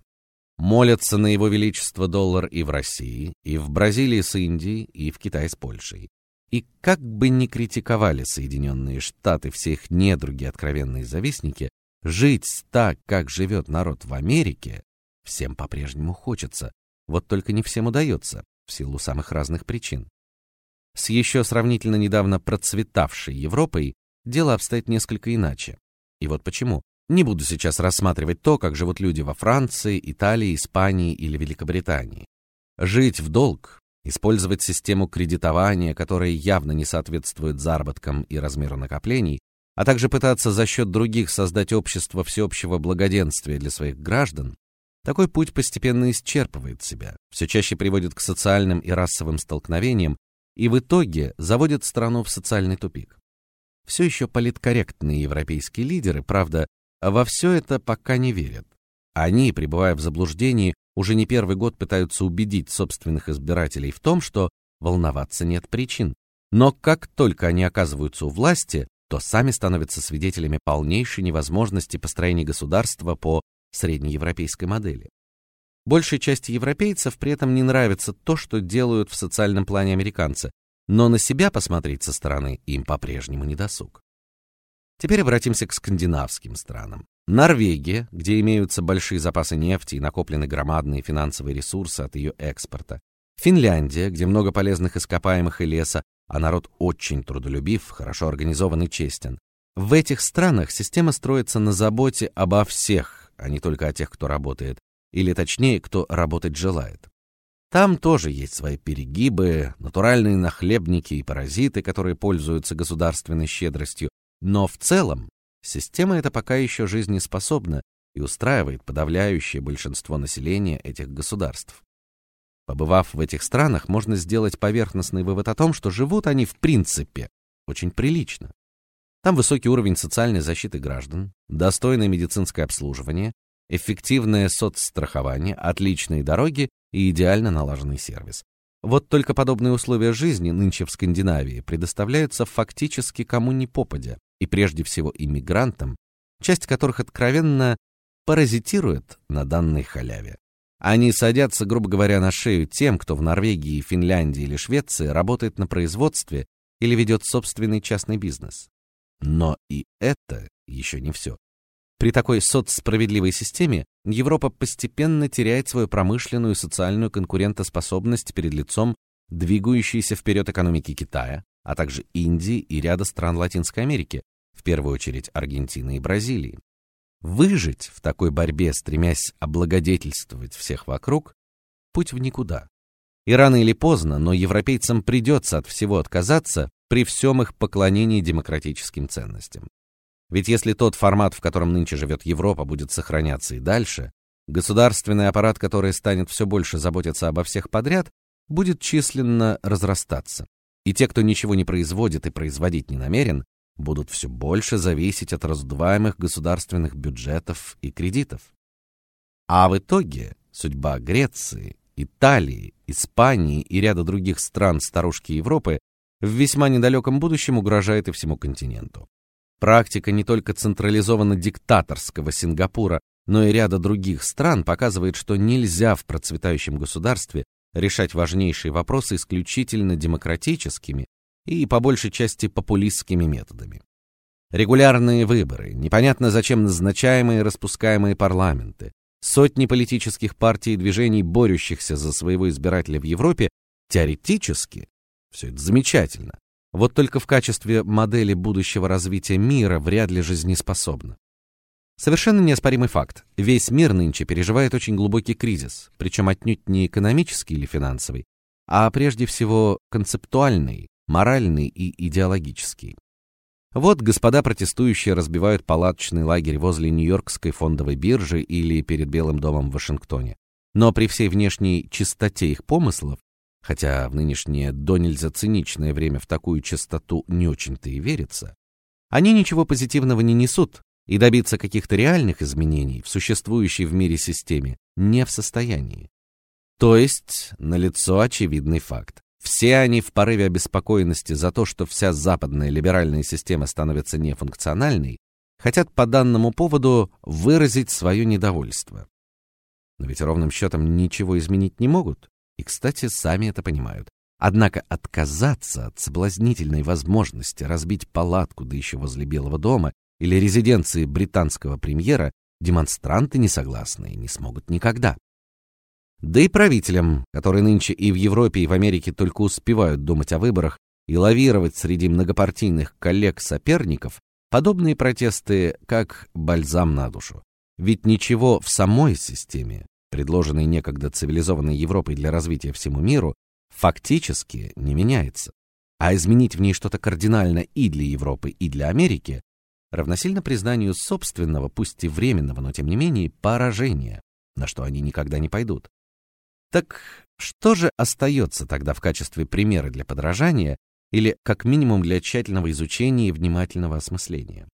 Молятся на его величество доллар и в России, и в Бразилии с Индией, и в Китае с Польшей. И как бы ни критиковали Соединенные Штаты все их недруги, откровенные завистники, жить так, как живет народ в Америке, всем по-прежнему хочется. Вот только не всем удается в силу самых разных причин. С еще сравнительно недавно процветавшей Европой дело обстоит несколько иначе. И вот почему. Не буду сейчас рассматривать то, как живут люди во Франции, Италии, Испании или Великобритании. Жить в долг, использовать систему кредитования, которая явно не соответствует заработкам и размеру накоплений, а также пытаться за счет других создать общество всеобщего благоденствия для своих граждан, такой путь постепенно исчерпывает себя, все чаще приводит к социальным и расовым столкновениям и в итоге заводит страну в социальный тупик. Все еще политкорректные европейские лидеры, правда, во все это пока не верят. Они, пребывая в заблуждении, уже не первый год пытаются убедить собственных избирателей в том, что волноваться нет причин. Но как только они оказываются у власти, то сами становятся свидетелями полнейшей невозможности построения государства по среднеевропейской модели. Большей части европейцев при этом не нравится то, что делают в социальном плане американцы, но на себя посмотреть со стороны им по-прежнему не досуг. Теперь обратимся к скандинавским странам. Норвегия, где имеются большие запасы нефти и накоплены громадные финансовые ресурсы от ее экспорта. Финляндия, где много полезных ископаемых и леса, а народ очень трудолюбив, хорошо организован и честен. В этих странах система строится на заботе обо всех, а не только о тех, кто работает, или точнее, кто работать желает. Там тоже есть свои перегибы, натуральные нахлебники и паразиты, которые пользуются государственной щедростью, но в целом система эта пока еще жизнеспособна и устраивает подавляющее большинство населения этих государств. Побывав в этих странах, можно сделать поверхностный вывод о том, что живут они в принципе очень прилично. Там высокий уровень социальной защиты граждан, достойное медицинское обслуживание, эффективное соцстрахование, отличные дороги и идеально налаженный сервис. Вот только подобные условия жизни нынче в Скандинавии предоставляются фактически кому ни попадя, и прежде всего иммигрантам, часть которых откровенно паразитирует на данной халяве. Они садятся, грубо говоря, на шею тем, кто в Норвегии, Финляндии или Швеции работает на производстве или ведет собственный частный бизнес. Но и это еще не все. При такой соцсправедливой системе Европа постепенно теряет свою промышленную и социальную конкурентоспособность перед лицом двигающейся вперед экономики Китая, а также Индии и ряда стран Латинской Америки, в первую очередь Аргентины и Бразилии. Выжить в такой борьбе, стремясь облагодетельствовать всех вокруг, путь в никуда. И рано или поздно, но европейцам придется от всего отказаться при всем их поклонении демократическим ценностям. Ведь если тот формат, в котором нынче живет Европа, будет сохраняться и дальше, государственный аппарат, который станет все больше заботиться обо всех подряд, будет численно разрастаться. И те, кто ничего не производит и производить не намерен, будут все больше зависеть от раздуваемых государственных бюджетов и кредитов. А в итоге судьба Греции, Италии, Испании и ряда других стран старушки Европы в весьма недалеком будущем угрожает и всему континенту. Практика не только централизованно-диктаторского Сингапура, но и ряда других стран показывает, что нельзя в процветающем государстве решать важнейшие вопросы исключительно демократическими и по большей части популистскими методами. Регулярные выборы, непонятно зачем назначаемые и распускаемые парламенты, сотни политических партий и движений, борющихся за своего избирателя в Европе, теоретически все это замечательно. Вот только в качестве модели будущего развития мира вряд ли жизнеспособно. Совершенно неоспоримый факт: весь мир нынче переживает очень глубокий кризис, причем отнюдь не экономический или финансовый, а прежде всего концептуальный, моральный и идеологический. Вот господа протестующие разбивают палаточный лагерь возле Нью-Йоркской фондовой биржи или перед Белым домом в Вашингтоне. Но при всей внешней чистоте их помыслов, хотя в нынешнее до нельзя циничное время в такую чистоту не очень-то и верится, они ничего позитивного не несут и добиться каких-то реальных изменений в существующей в мире системе не в состоянии. То есть, налицо очевидный факт. Все они в порыве обеспокоенности за то, что вся западная либеральная система становится нефункциональной, хотят по данному поводу выразить свое недовольство. Но ведь ровным счетом ничего изменить не могут, и, кстати, сами это понимают. Однако отказаться от соблазнительной возможности разбить палатку, да еще возле Белого дома или резиденции британского премьера, демонстранты несогласные не смогут никогда. Да и правителям, которые нынче и в Европе, и в Америке только успевают думать о выборах и лавировать среди многопартийных коллег-соперников, Подобные протесты как бальзам на душу. Ведь ничего в самой системе, предложенной некогда цивилизованной Европой для развития всему миру, фактически не меняется. А изменить в ней что-то кардинально и для Европы, и для Америки равносильно признанию собственного, пусть и временного, но тем не менее, поражения, на что они никогда не пойдут. Так что же остается тогда в качестве примера для подражания или как минимум для тщательного изучения и внимательного осмысления?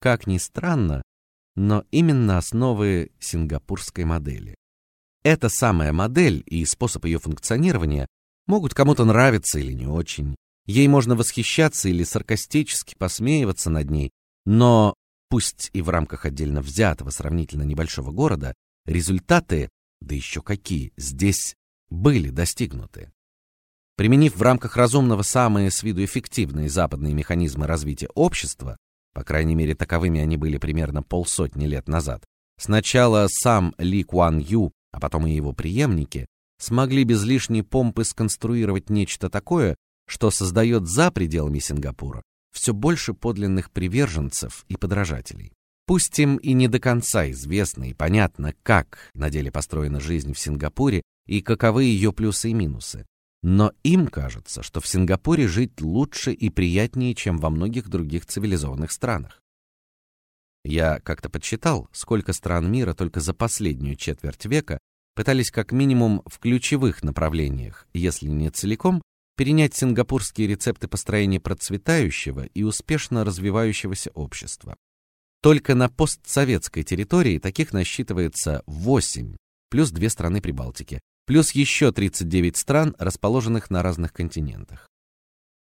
Как ни странно, но именно основы сингапурской модели. Эта самая модель и способ ее функционирования могут кому-то нравиться или не очень. Ей можно восхищаться или саркастически посмеиваться над ней, но пусть и в рамках отдельно взятого сравнительно небольшого города, результаты, да еще какие, здесь были достигнуты. Применив в рамках разумного самые с виду эффективные западные механизмы развития общества, по крайней мере, таковыми они были примерно полсотни лет назад, сначала сам Ли Куан Ю, а потом и его преемники, смогли без лишней помпы сконструировать нечто такое, что создает за пределами Сингапура все больше подлинных приверженцев и подражателей. Пусть им и не до конца известно и понятно, как на деле построена жизнь в Сингапуре и каковы ее плюсы и минусы, но им кажется, что в Сингапуре жить лучше и приятнее, чем во многих других цивилизованных странах. Я как-то подсчитал, сколько стран мира только за последнюю четверть века пытались как минимум в ключевых направлениях, если не целиком, перенять сингапурские рецепты построения процветающего и успешно развивающегося общества. Только на постсоветской территории таких насчитывается 8, плюс две страны Прибалтики, плюс еще 39 стран, расположенных на разных континентах.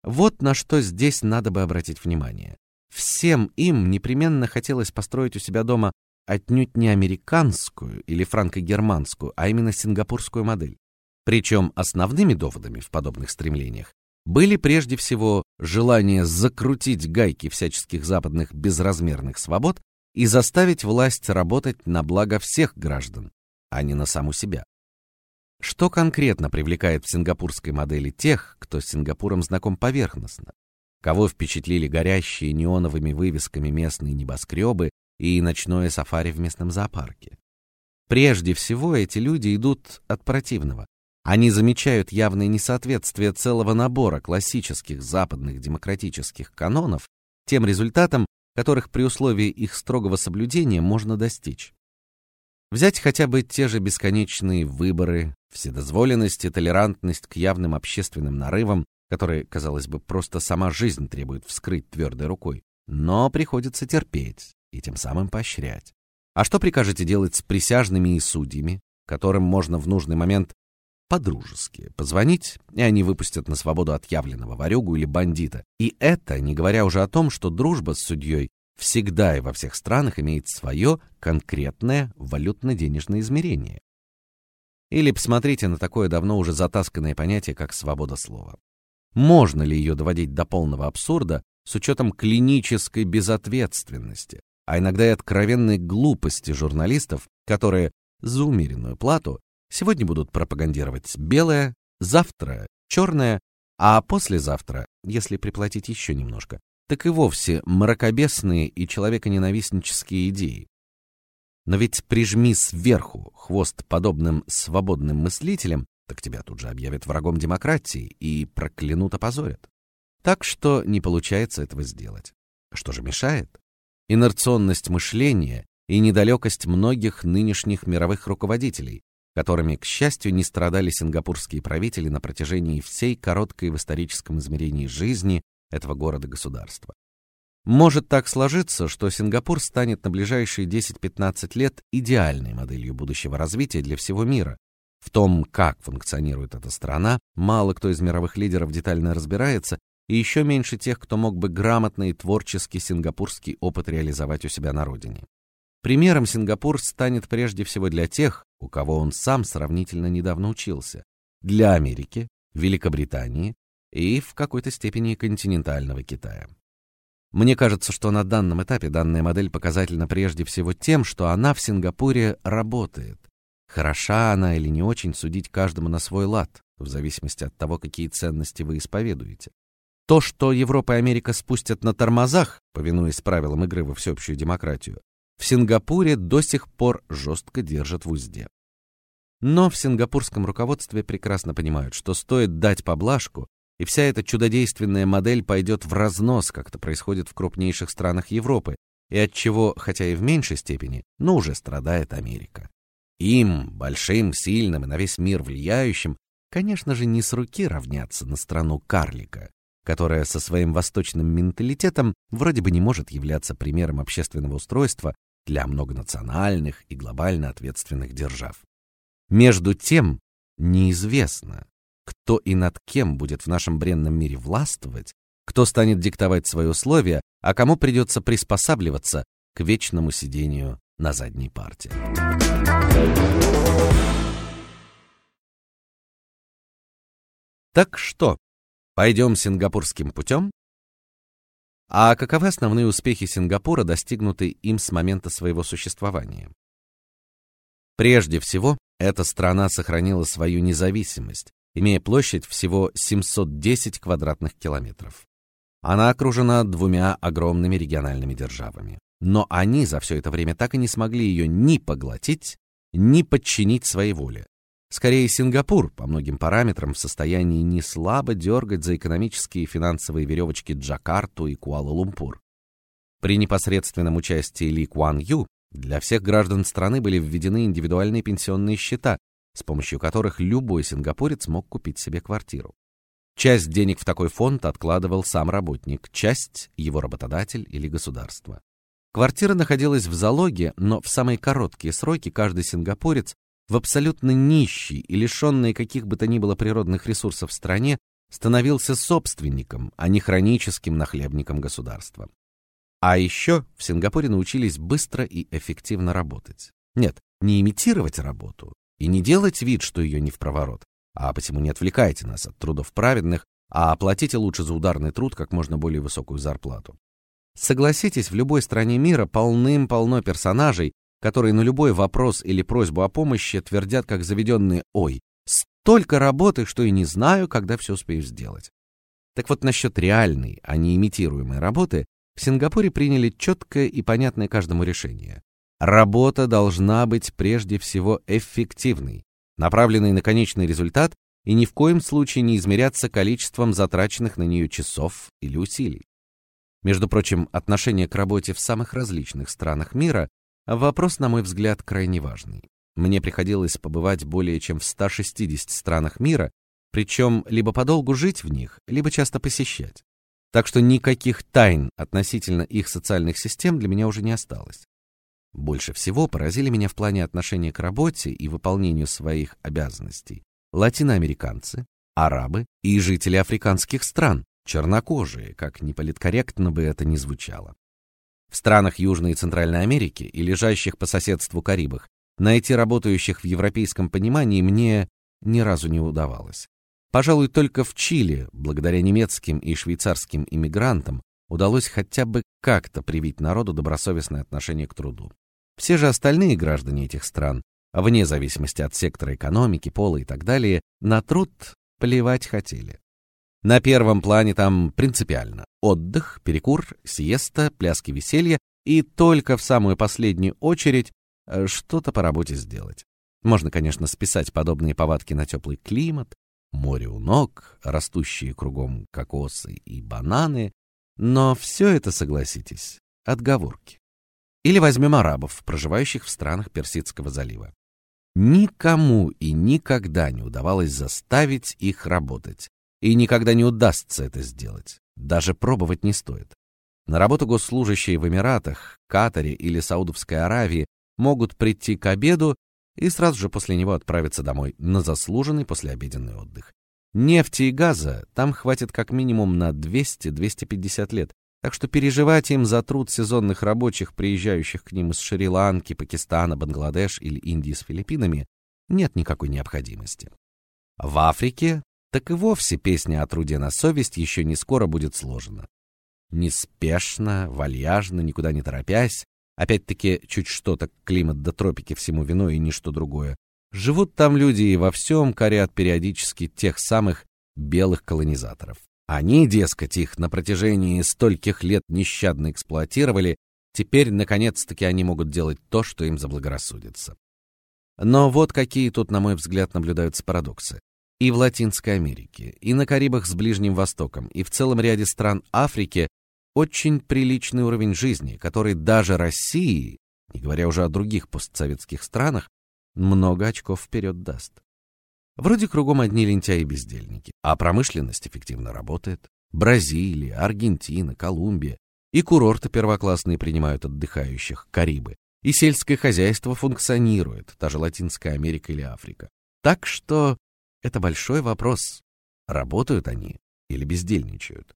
Вот на что здесь надо бы обратить внимание. Всем им непременно хотелось построить у себя дома отнюдь не американскую или франко-германскую, а именно сингапурскую модель. Причем основными доводами в подобных стремлениях были прежде всего желание закрутить гайки всяческих западных безразмерных свобод и заставить власть работать на благо всех граждан, а не на саму себя. Что конкретно привлекает в сингапурской модели тех, кто с Сингапуром знаком поверхностно? Кого впечатлили горящие неоновыми вывесками местные небоскребы и ночное сафари в местном зоопарке? Прежде всего эти люди идут от противного. Они замечают явное несоответствие целого набора классических западных демократических канонов тем результатам, которых при условии их строгого соблюдения можно достичь. Взять хотя бы те же бесконечные выборы, вседозволенность и толерантность к явным общественным нарывам, которые, казалось бы, просто сама жизнь требует вскрыть твердой рукой, но приходится терпеть и тем самым поощрять. А что прикажете делать с присяжными и судьями, которым можно в нужный момент по-дружески позвонить, и они выпустят на свободу отъявленного ворюгу или бандита. И это не говоря уже о том, что дружба с судьей всегда и во всех странах имеет свое конкретное валютно-денежное измерение. Или посмотрите на такое давно уже затасканное понятие, как свобода слова. Можно ли ее доводить до полного абсурда с учетом клинической безответственности, а иногда и откровенной глупости журналистов, которые за умеренную плату Сегодня будут пропагандировать белое, завтра черное, а послезавтра, если приплатить еще немножко, так и вовсе мракобесные и человеконенавистнические идеи. Но ведь прижми сверху хвост подобным свободным мыслителям, так тебя тут же объявят врагом демократии и проклянут, опозорят. Так что не получается этого сделать. Что же мешает? Инерционность мышления и недалекость многих нынешних мировых руководителей, которыми, к счастью, не страдали сингапурские правители на протяжении всей короткой в историческом измерении жизни этого города-государства. Может так сложиться, что Сингапур станет на ближайшие 10-15 лет идеальной моделью будущего развития для всего мира. В том, как функционирует эта страна, мало кто из мировых лидеров детально разбирается, и еще меньше тех, кто мог бы грамотно и творчески сингапурский опыт реализовать у себя на родине. Примером Сингапур станет прежде всего для тех, у кого он сам сравнительно недавно учился, для Америки, Великобритании и в какой-то степени континентального Китая. Мне кажется, что на данном этапе данная модель показательна прежде всего тем, что она в Сингапуре работает. Хороша она или не очень судить каждому на свой лад, в зависимости от того, какие ценности вы исповедуете. То, что Европа и Америка спустят на тормозах, повинуясь правилам игры во всеобщую демократию, в Сингапуре до сих пор жестко держат в узде. Но в сингапурском руководстве прекрасно понимают, что стоит дать поблажку, и вся эта чудодейственная модель пойдет в разнос, как это происходит в крупнейших странах Европы, и от чего, хотя и в меньшей степени, но уже страдает Америка. Им, большим, сильным и на весь мир влияющим, конечно же, не с руки равняться на страну карлика, которая со своим восточным менталитетом вроде бы не может являться примером общественного устройства для многонациональных и глобально ответственных держав. Между тем, неизвестно, кто и над кем будет в нашем бренном мире властвовать, кто станет диктовать свои условия, а кому придется приспосабливаться к вечному сидению на задней парте. Так что, пойдем сингапурским путем? А каковы основные успехи Сингапура, достигнутые им с момента своего существования? Прежде всего, эта страна сохранила свою независимость, имея площадь всего 710 квадратных километров. Она окружена двумя огромными региональными державами, но они за все это время так и не смогли ее ни поглотить, ни подчинить своей воле. Скорее, Сингапур по многим параметрам в состоянии не слабо дергать за экономические и финансовые веревочки Джакарту и Куала-Лумпур. При непосредственном участии Ли Куан Ю для всех граждан страны были введены индивидуальные пенсионные счета, с помощью которых любой сингапурец мог купить себе квартиру. Часть денег в такой фонд откладывал сам работник, часть его работодатель или государство. Квартира находилась в залоге, но в самые короткие сроки каждый сингапурец в абсолютно нищей и лишенной каких бы то ни было природных ресурсов стране становился собственником, а не хроническим нахлебником государства. А еще в Сингапуре научились быстро и эффективно работать. Нет, не имитировать работу и не делать вид, что ее не в проворот, а посему не отвлекайте нас от трудов праведных, а оплатите лучше за ударный труд как можно более высокую зарплату. Согласитесь, в любой стране мира полным-полно персонажей, которые на любой вопрос или просьбу о помощи твердят как заведенные «Ой, столько работы, что и не знаю, когда все успею сделать». Так вот, насчет реальной, а не имитируемой работы в Сингапуре приняли четкое и понятное каждому решение. Работа должна быть прежде всего эффективной, направленной на конечный результат и ни в коем случае не измеряться количеством затраченных на нее часов или усилий. Между прочим, отношение к работе в самых различных странах мира Вопрос, на мой взгляд, крайне важный. Мне приходилось побывать более чем в 160 странах мира, причем либо подолгу жить в них, либо часто посещать. Так что никаких тайн относительно их социальных систем для меня уже не осталось. Больше всего поразили меня в плане отношения к работе и выполнению своих обязанностей латиноамериканцы, арабы и жители африканских стран, чернокожие, как неполиткорректно бы это ни звучало. В странах Южной и Центральной Америки и лежащих по соседству Карибах найти работающих в европейском понимании мне ни разу не удавалось. Пожалуй, только в Чили, благодаря немецким и швейцарским иммигрантам, удалось хотя бы как-то привить народу добросовестное отношение к труду. Все же остальные граждане этих стран, вне зависимости от сектора экономики, пола и так далее, на труд плевать хотели. На первом плане там принципиально отдых, перекур, сиеста, пляски веселья и только в самую последнюю очередь э, что-то по работе сделать. Можно, конечно, списать подобные повадки на теплый климат, море у ног, растущие кругом кокосы и бананы, но все это, согласитесь, отговорки. Или возьмем арабов, проживающих в странах Персидского залива. Никому и никогда не удавалось заставить их работать, и никогда не удастся это сделать. Даже пробовать не стоит. На работу госслужащие в Эмиратах, Катаре или Саудовской Аравии могут прийти к обеду и сразу же после него отправиться домой на заслуженный послеобеденный отдых. Нефти и газа там хватит как минимум на 200-250 лет, так что переживать им за труд сезонных рабочих, приезжающих к ним из Шри-Ланки, Пакистана, Бангладеш или Индии с Филиппинами, нет никакой необходимости. В Африке так и вовсе песня о труде на совесть еще не скоро будет сложена. Неспешно, вальяжно, никуда не торопясь, опять-таки чуть что-то климат до тропики всему виной и ничто другое. Живут там люди и во всем корят периодически тех самых белых колонизаторов. Они, дескать, их на протяжении стольких лет нещадно эксплуатировали, теперь наконец-таки они могут делать то, что им заблагорассудится. Но вот какие тут, на мой взгляд, наблюдаются парадоксы. И в Латинской Америке, и на Карибах с Ближним Востоком, и в целом ряде стран Африки очень приличный уровень жизни, который даже России, не говоря уже о других постсоветских странах, много очков вперед даст. Вроде кругом одни лентяи и бездельники, а промышленность эффективно работает. Бразилия, Аргентина, Колумбия и курорты первоклассные принимают отдыхающих, Карибы. И сельское хозяйство функционирует, та же Латинская Америка или Африка. Так что это большой вопрос. Работают они или бездельничают?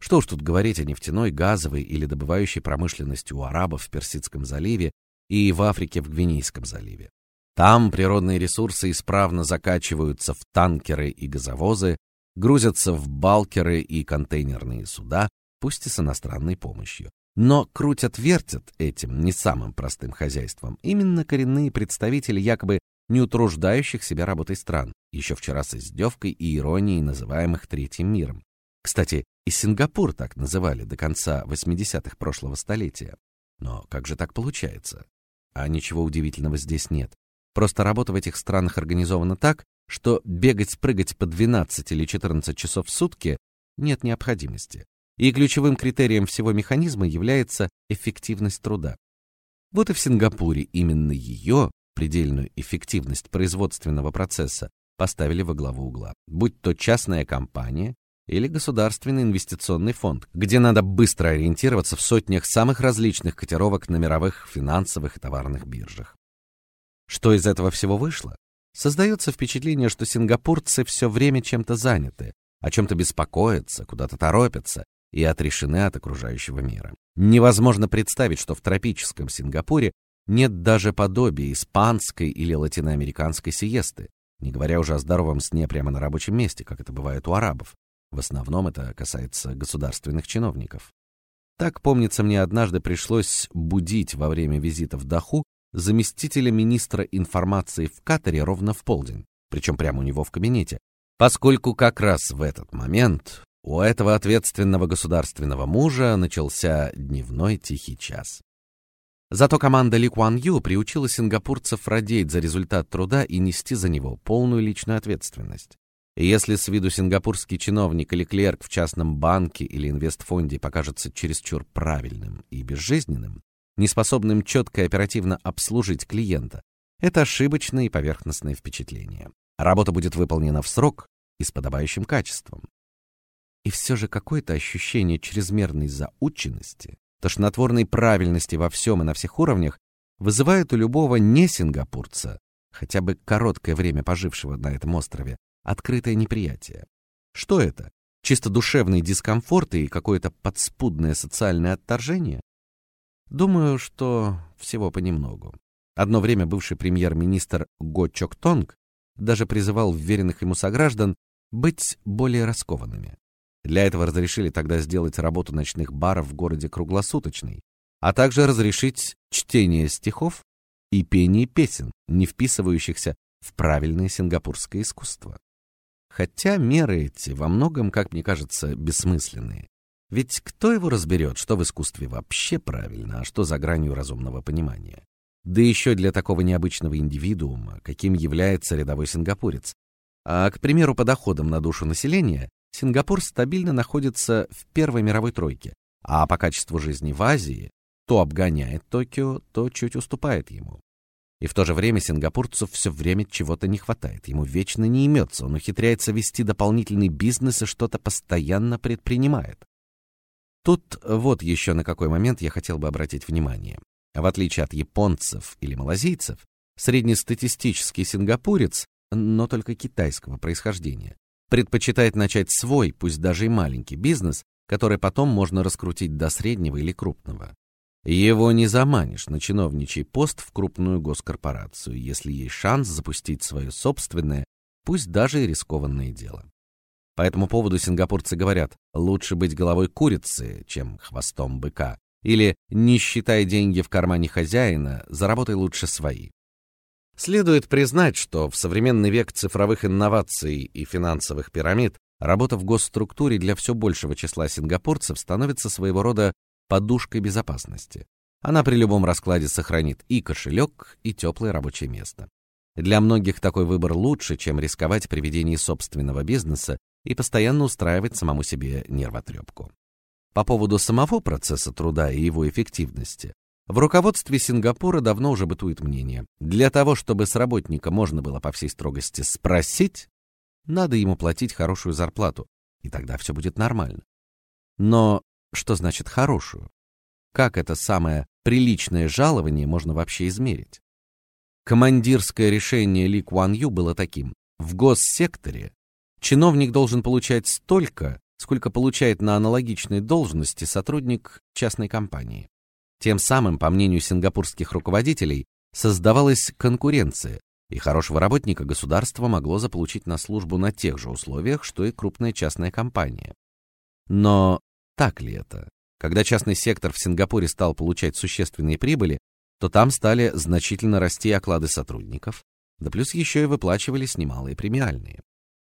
Что уж тут говорить о нефтяной, газовой или добывающей промышленности у арабов в Персидском заливе и в Африке в Гвинейском заливе. Там природные ресурсы исправно закачиваются в танкеры и газовозы, грузятся в балкеры и контейнерные суда, пусть и с иностранной помощью. Но крутят-вертят этим не самым простым хозяйством именно коренные представители якобы не утруждающих себя работой стран, еще вчера с издевкой и иронией называемых третьим миром. Кстати, и Сингапур так называли до конца 80-х прошлого столетия. Но как же так получается? А ничего удивительного здесь нет. Просто работа в этих странах организована так, что бегать-прыгать по 12 или 14 часов в сутки нет необходимости. И ключевым критерием всего механизма является эффективность труда. Вот и в Сингапуре именно ее, предельную эффективность производственного процесса, поставили во главу угла. Будь то частная компания или государственный инвестиционный фонд, где надо быстро ориентироваться в сотнях самых различных котировок на мировых финансовых и товарных биржах. Что из этого всего вышло? Создается впечатление, что сингапурцы все время чем-то заняты, о чем то беспокоятся, куда-то торопятся и отрешены от окружающего мира. Невозможно представить, что в тропическом Сингапуре нет даже подобия испанской или латиноамериканской сиесты, не говоря уже о здоровом сне прямо на рабочем месте, как это бывает у арабов. В основном это касается государственных чиновников. Так, помнится, мне однажды пришлось будить во время визита в Даху заместителя министра информации в Катаре ровно в полдень, причем прямо у него в кабинете, поскольку как раз в этот момент у этого ответственного государственного мужа начался дневной тихий час. Зато команда Ли Куан Ю приучила сингапурцев родить за результат труда и нести за него полную личную ответственность. И если с виду сингапурский чиновник или клерк в частном банке или инвестфонде покажется чересчур правильным и безжизненным, неспособным четко и оперативно обслужить клиента. Это ошибочное и поверхностное впечатление. Работа будет выполнена в срок и с подобающим качеством. И все же какое-то ощущение чрезмерной заученности, тошнотворной правильности во всем и на всех уровнях вызывает у любого не сингапурца, хотя бы короткое время пожившего на этом острове, открытое неприятие. Что это? Чисто душевный дискомфорт и какое-то подспудное социальное отторжение? Думаю, что всего понемногу. Одно время бывший премьер-министр Го Чок Тонг даже призывал вверенных ему сограждан быть более раскованными. Для этого разрешили тогда сделать работу ночных баров в городе круглосуточной, а также разрешить чтение стихов и пение песен, не вписывающихся в правильное сингапурское искусство. Хотя меры эти во многом, как мне кажется, бессмысленные. Ведь кто его разберет, что в искусстве вообще правильно, а что за гранью разумного понимания? Да еще для такого необычного индивидуума, каким является рядовой сингапурец. А, к примеру, по доходам на душу населения Сингапур стабильно находится в первой мировой тройке, а по качеству жизни в Азии то обгоняет Токио, то чуть уступает ему. И в то же время сингапурцу все время чего-то не хватает, ему вечно не имется, он ухитряется вести дополнительный бизнес и что-то постоянно предпринимает. Тут вот еще на какой момент я хотел бы обратить внимание. В отличие от японцев или малазийцев, среднестатистический сингапурец, но только китайского происхождения, предпочитает начать свой, пусть даже и маленький бизнес, который потом можно раскрутить до среднего или крупного. Его не заманишь на чиновничий пост в крупную госкорпорацию, если есть шанс запустить свое собственное, пусть даже и рискованное дело. По этому поводу сингапурцы говорят: лучше быть головой курицы, чем хвостом быка, или не считай деньги в кармане хозяина, заработай лучше свои. Следует признать, что в современный век цифровых инноваций и финансовых пирамид Работа в госструктуре для все большего числа сингапурцев становится своего рода подушкой безопасности. Она при любом раскладе сохранит и кошелек, и теплое рабочее место. Для многих такой выбор лучше, чем рисковать при ведении собственного бизнеса и постоянно устраивать самому себе нервотрепку. По поводу самого процесса труда и его эффективности в руководстве Сингапура давно уже бытует мнение: для того, чтобы с работника можно было по всей строгости спросить, надо ему платить хорошую зарплату, и тогда все будет нормально. Но что значит хорошую? Как это самое приличное жалование можно вообще измерить? Командирское решение Ли Куан Ю было таким: в госсекторе чиновник должен получать столько, сколько получает на аналогичной должности сотрудник частной компании. Тем самым, по мнению сингапурских руководителей, создавалась конкуренция, и хорошего работника государство могло заполучить на службу на тех же условиях, что и крупная частная компания. Но так ли это? Когда частный сектор в Сингапуре стал получать существенные прибыли, то там стали значительно расти оклады сотрудников, да плюс еще и выплачивались немалые премиальные.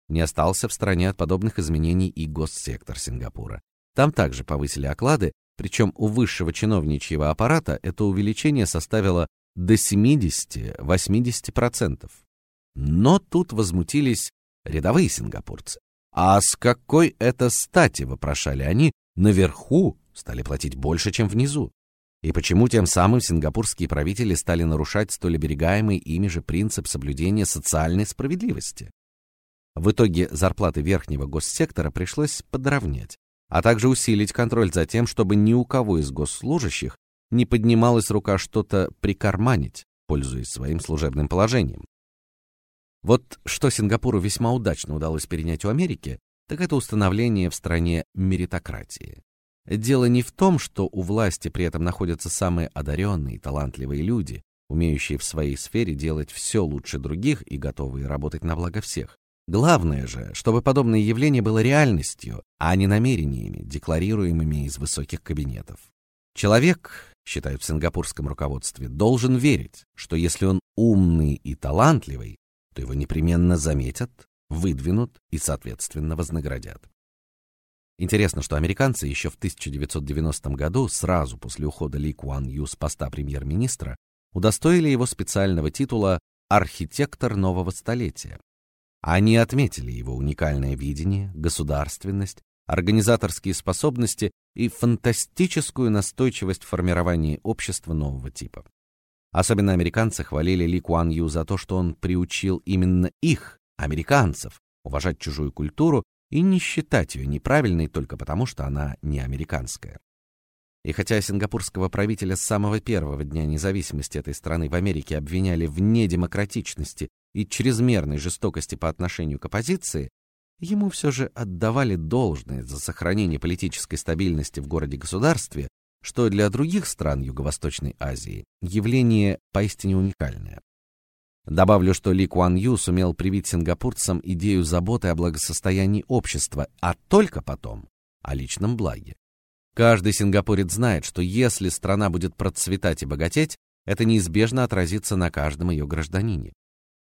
Не остался в стороне от подобных изменений и госсектор Сингапура. Там также повысили оклады, причем у высшего чиновничьего аппарата это увеличение составило до 70-80%. Но тут возмутились рядовые сингапурцы. А с какой это стати, вопрошали они, наверху стали платить больше, чем внизу? И почему тем самым сингапурские правители стали нарушать столь оберегаемый ими же принцип соблюдения социальной справедливости? В итоге зарплаты верхнего госсектора пришлось подровнять, а также усилить контроль за тем, чтобы ни у кого из госслужащих не поднималась рука что-то прикарманить, пользуясь своим служебным положением. Вот что Сингапуру весьма удачно удалось перенять у Америки, так это установление в стране меритократии. Дело не в том, что у власти при этом находятся самые одаренные и талантливые люди, умеющие в своей сфере делать все лучше других и готовые работать на благо всех. Главное же, чтобы подобное явление было реальностью, а не намерениями, декларируемыми из высоких кабинетов. Человек, считают в сингапурском руководстве, должен верить, что если он умный и талантливый, то его непременно заметят, выдвинут и, соответственно, вознаградят. Интересно, что американцы еще в 1990 году, сразу после ухода Ли Куан Ю с поста премьер-министра, удостоили его специального титула архитектор нового столетия. Они отметили его уникальное видение, государственность, организаторские способности и фантастическую настойчивость в формировании общества нового типа. Особенно американцы хвалили Ли Куан Ю за то, что он приучил именно их, американцев, уважать чужую культуру и не считать ее неправильной только потому, что она не американская. И хотя сингапурского правителя с самого первого дня независимости этой страны в Америке обвиняли в недемократичности и чрезмерной жестокости по отношению к оппозиции, ему все же отдавали должное за сохранение политической стабильности в городе-государстве, что для других стран Юго-Восточной Азии явление поистине уникальное. Добавлю, что Ли Куан Ю сумел привить сингапурцам идею заботы о благосостоянии общества, а только потом о личном благе. Каждый сингапурец знает, что если страна будет процветать и богатеть, это неизбежно отразится на каждом ее гражданине.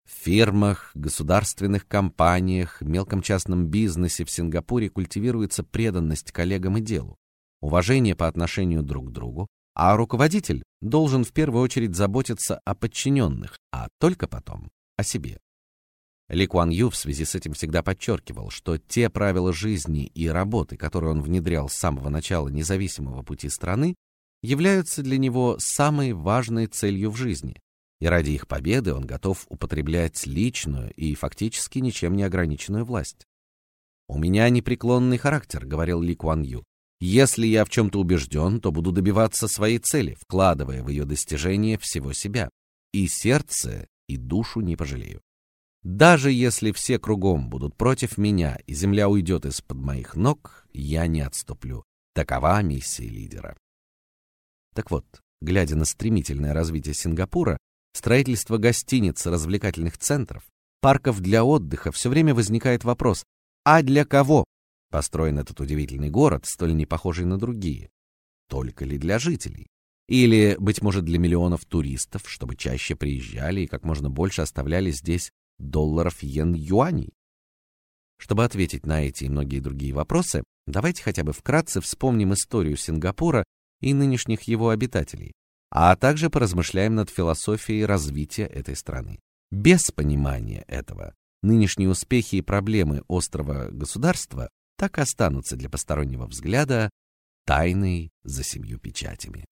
В фирмах, государственных компаниях, мелком частном бизнесе в Сингапуре культивируется преданность коллегам и делу, уважение по отношению друг к другу, а руководитель должен в первую очередь заботиться о подчиненных, а только потом о себе. Ли Куан Ю в связи с этим всегда подчеркивал, что те правила жизни и работы, которые он внедрял с самого начала независимого пути страны, являются для него самой важной целью в жизни. И ради их победы он готов употреблять личную и фактически ничем не ограниченную власть. У меня непреклонный характер, говорил Ли Куан Ю. Если я в чем то убежден, то буду добиваться своей цели, вкладывая в ее достижение всего себя, и сердце, и душу не пожалею. Даже если все кругом будут против меня и земля уйдет из-под моих ног, я не отступлю. Такова миссия лидера. Так вот, глядя на стремительное развитие Сингапура, строительство гостиниц, развлекательных центров, парков для отдыха, все время возникает вопрос: а для кого построен этот удивительный город, столь не похожий на другие? Только ли для жителей? Или, быть может, для миллионов туристов, чтобы чаще приезжали и как можно больше оставляли здесь долларов, йен, юаней? Чтобы ответить на эти и многие другие вопросы, давайте хотя бы вкратце вспомним историю Сингапура и нынешних его обитателей, а также поразмышляем над философией развития этой страны. Без понимания этого нынешние успехи и проблемы острова государства так и останутся для постороннего взгляда тайной за семью печатями.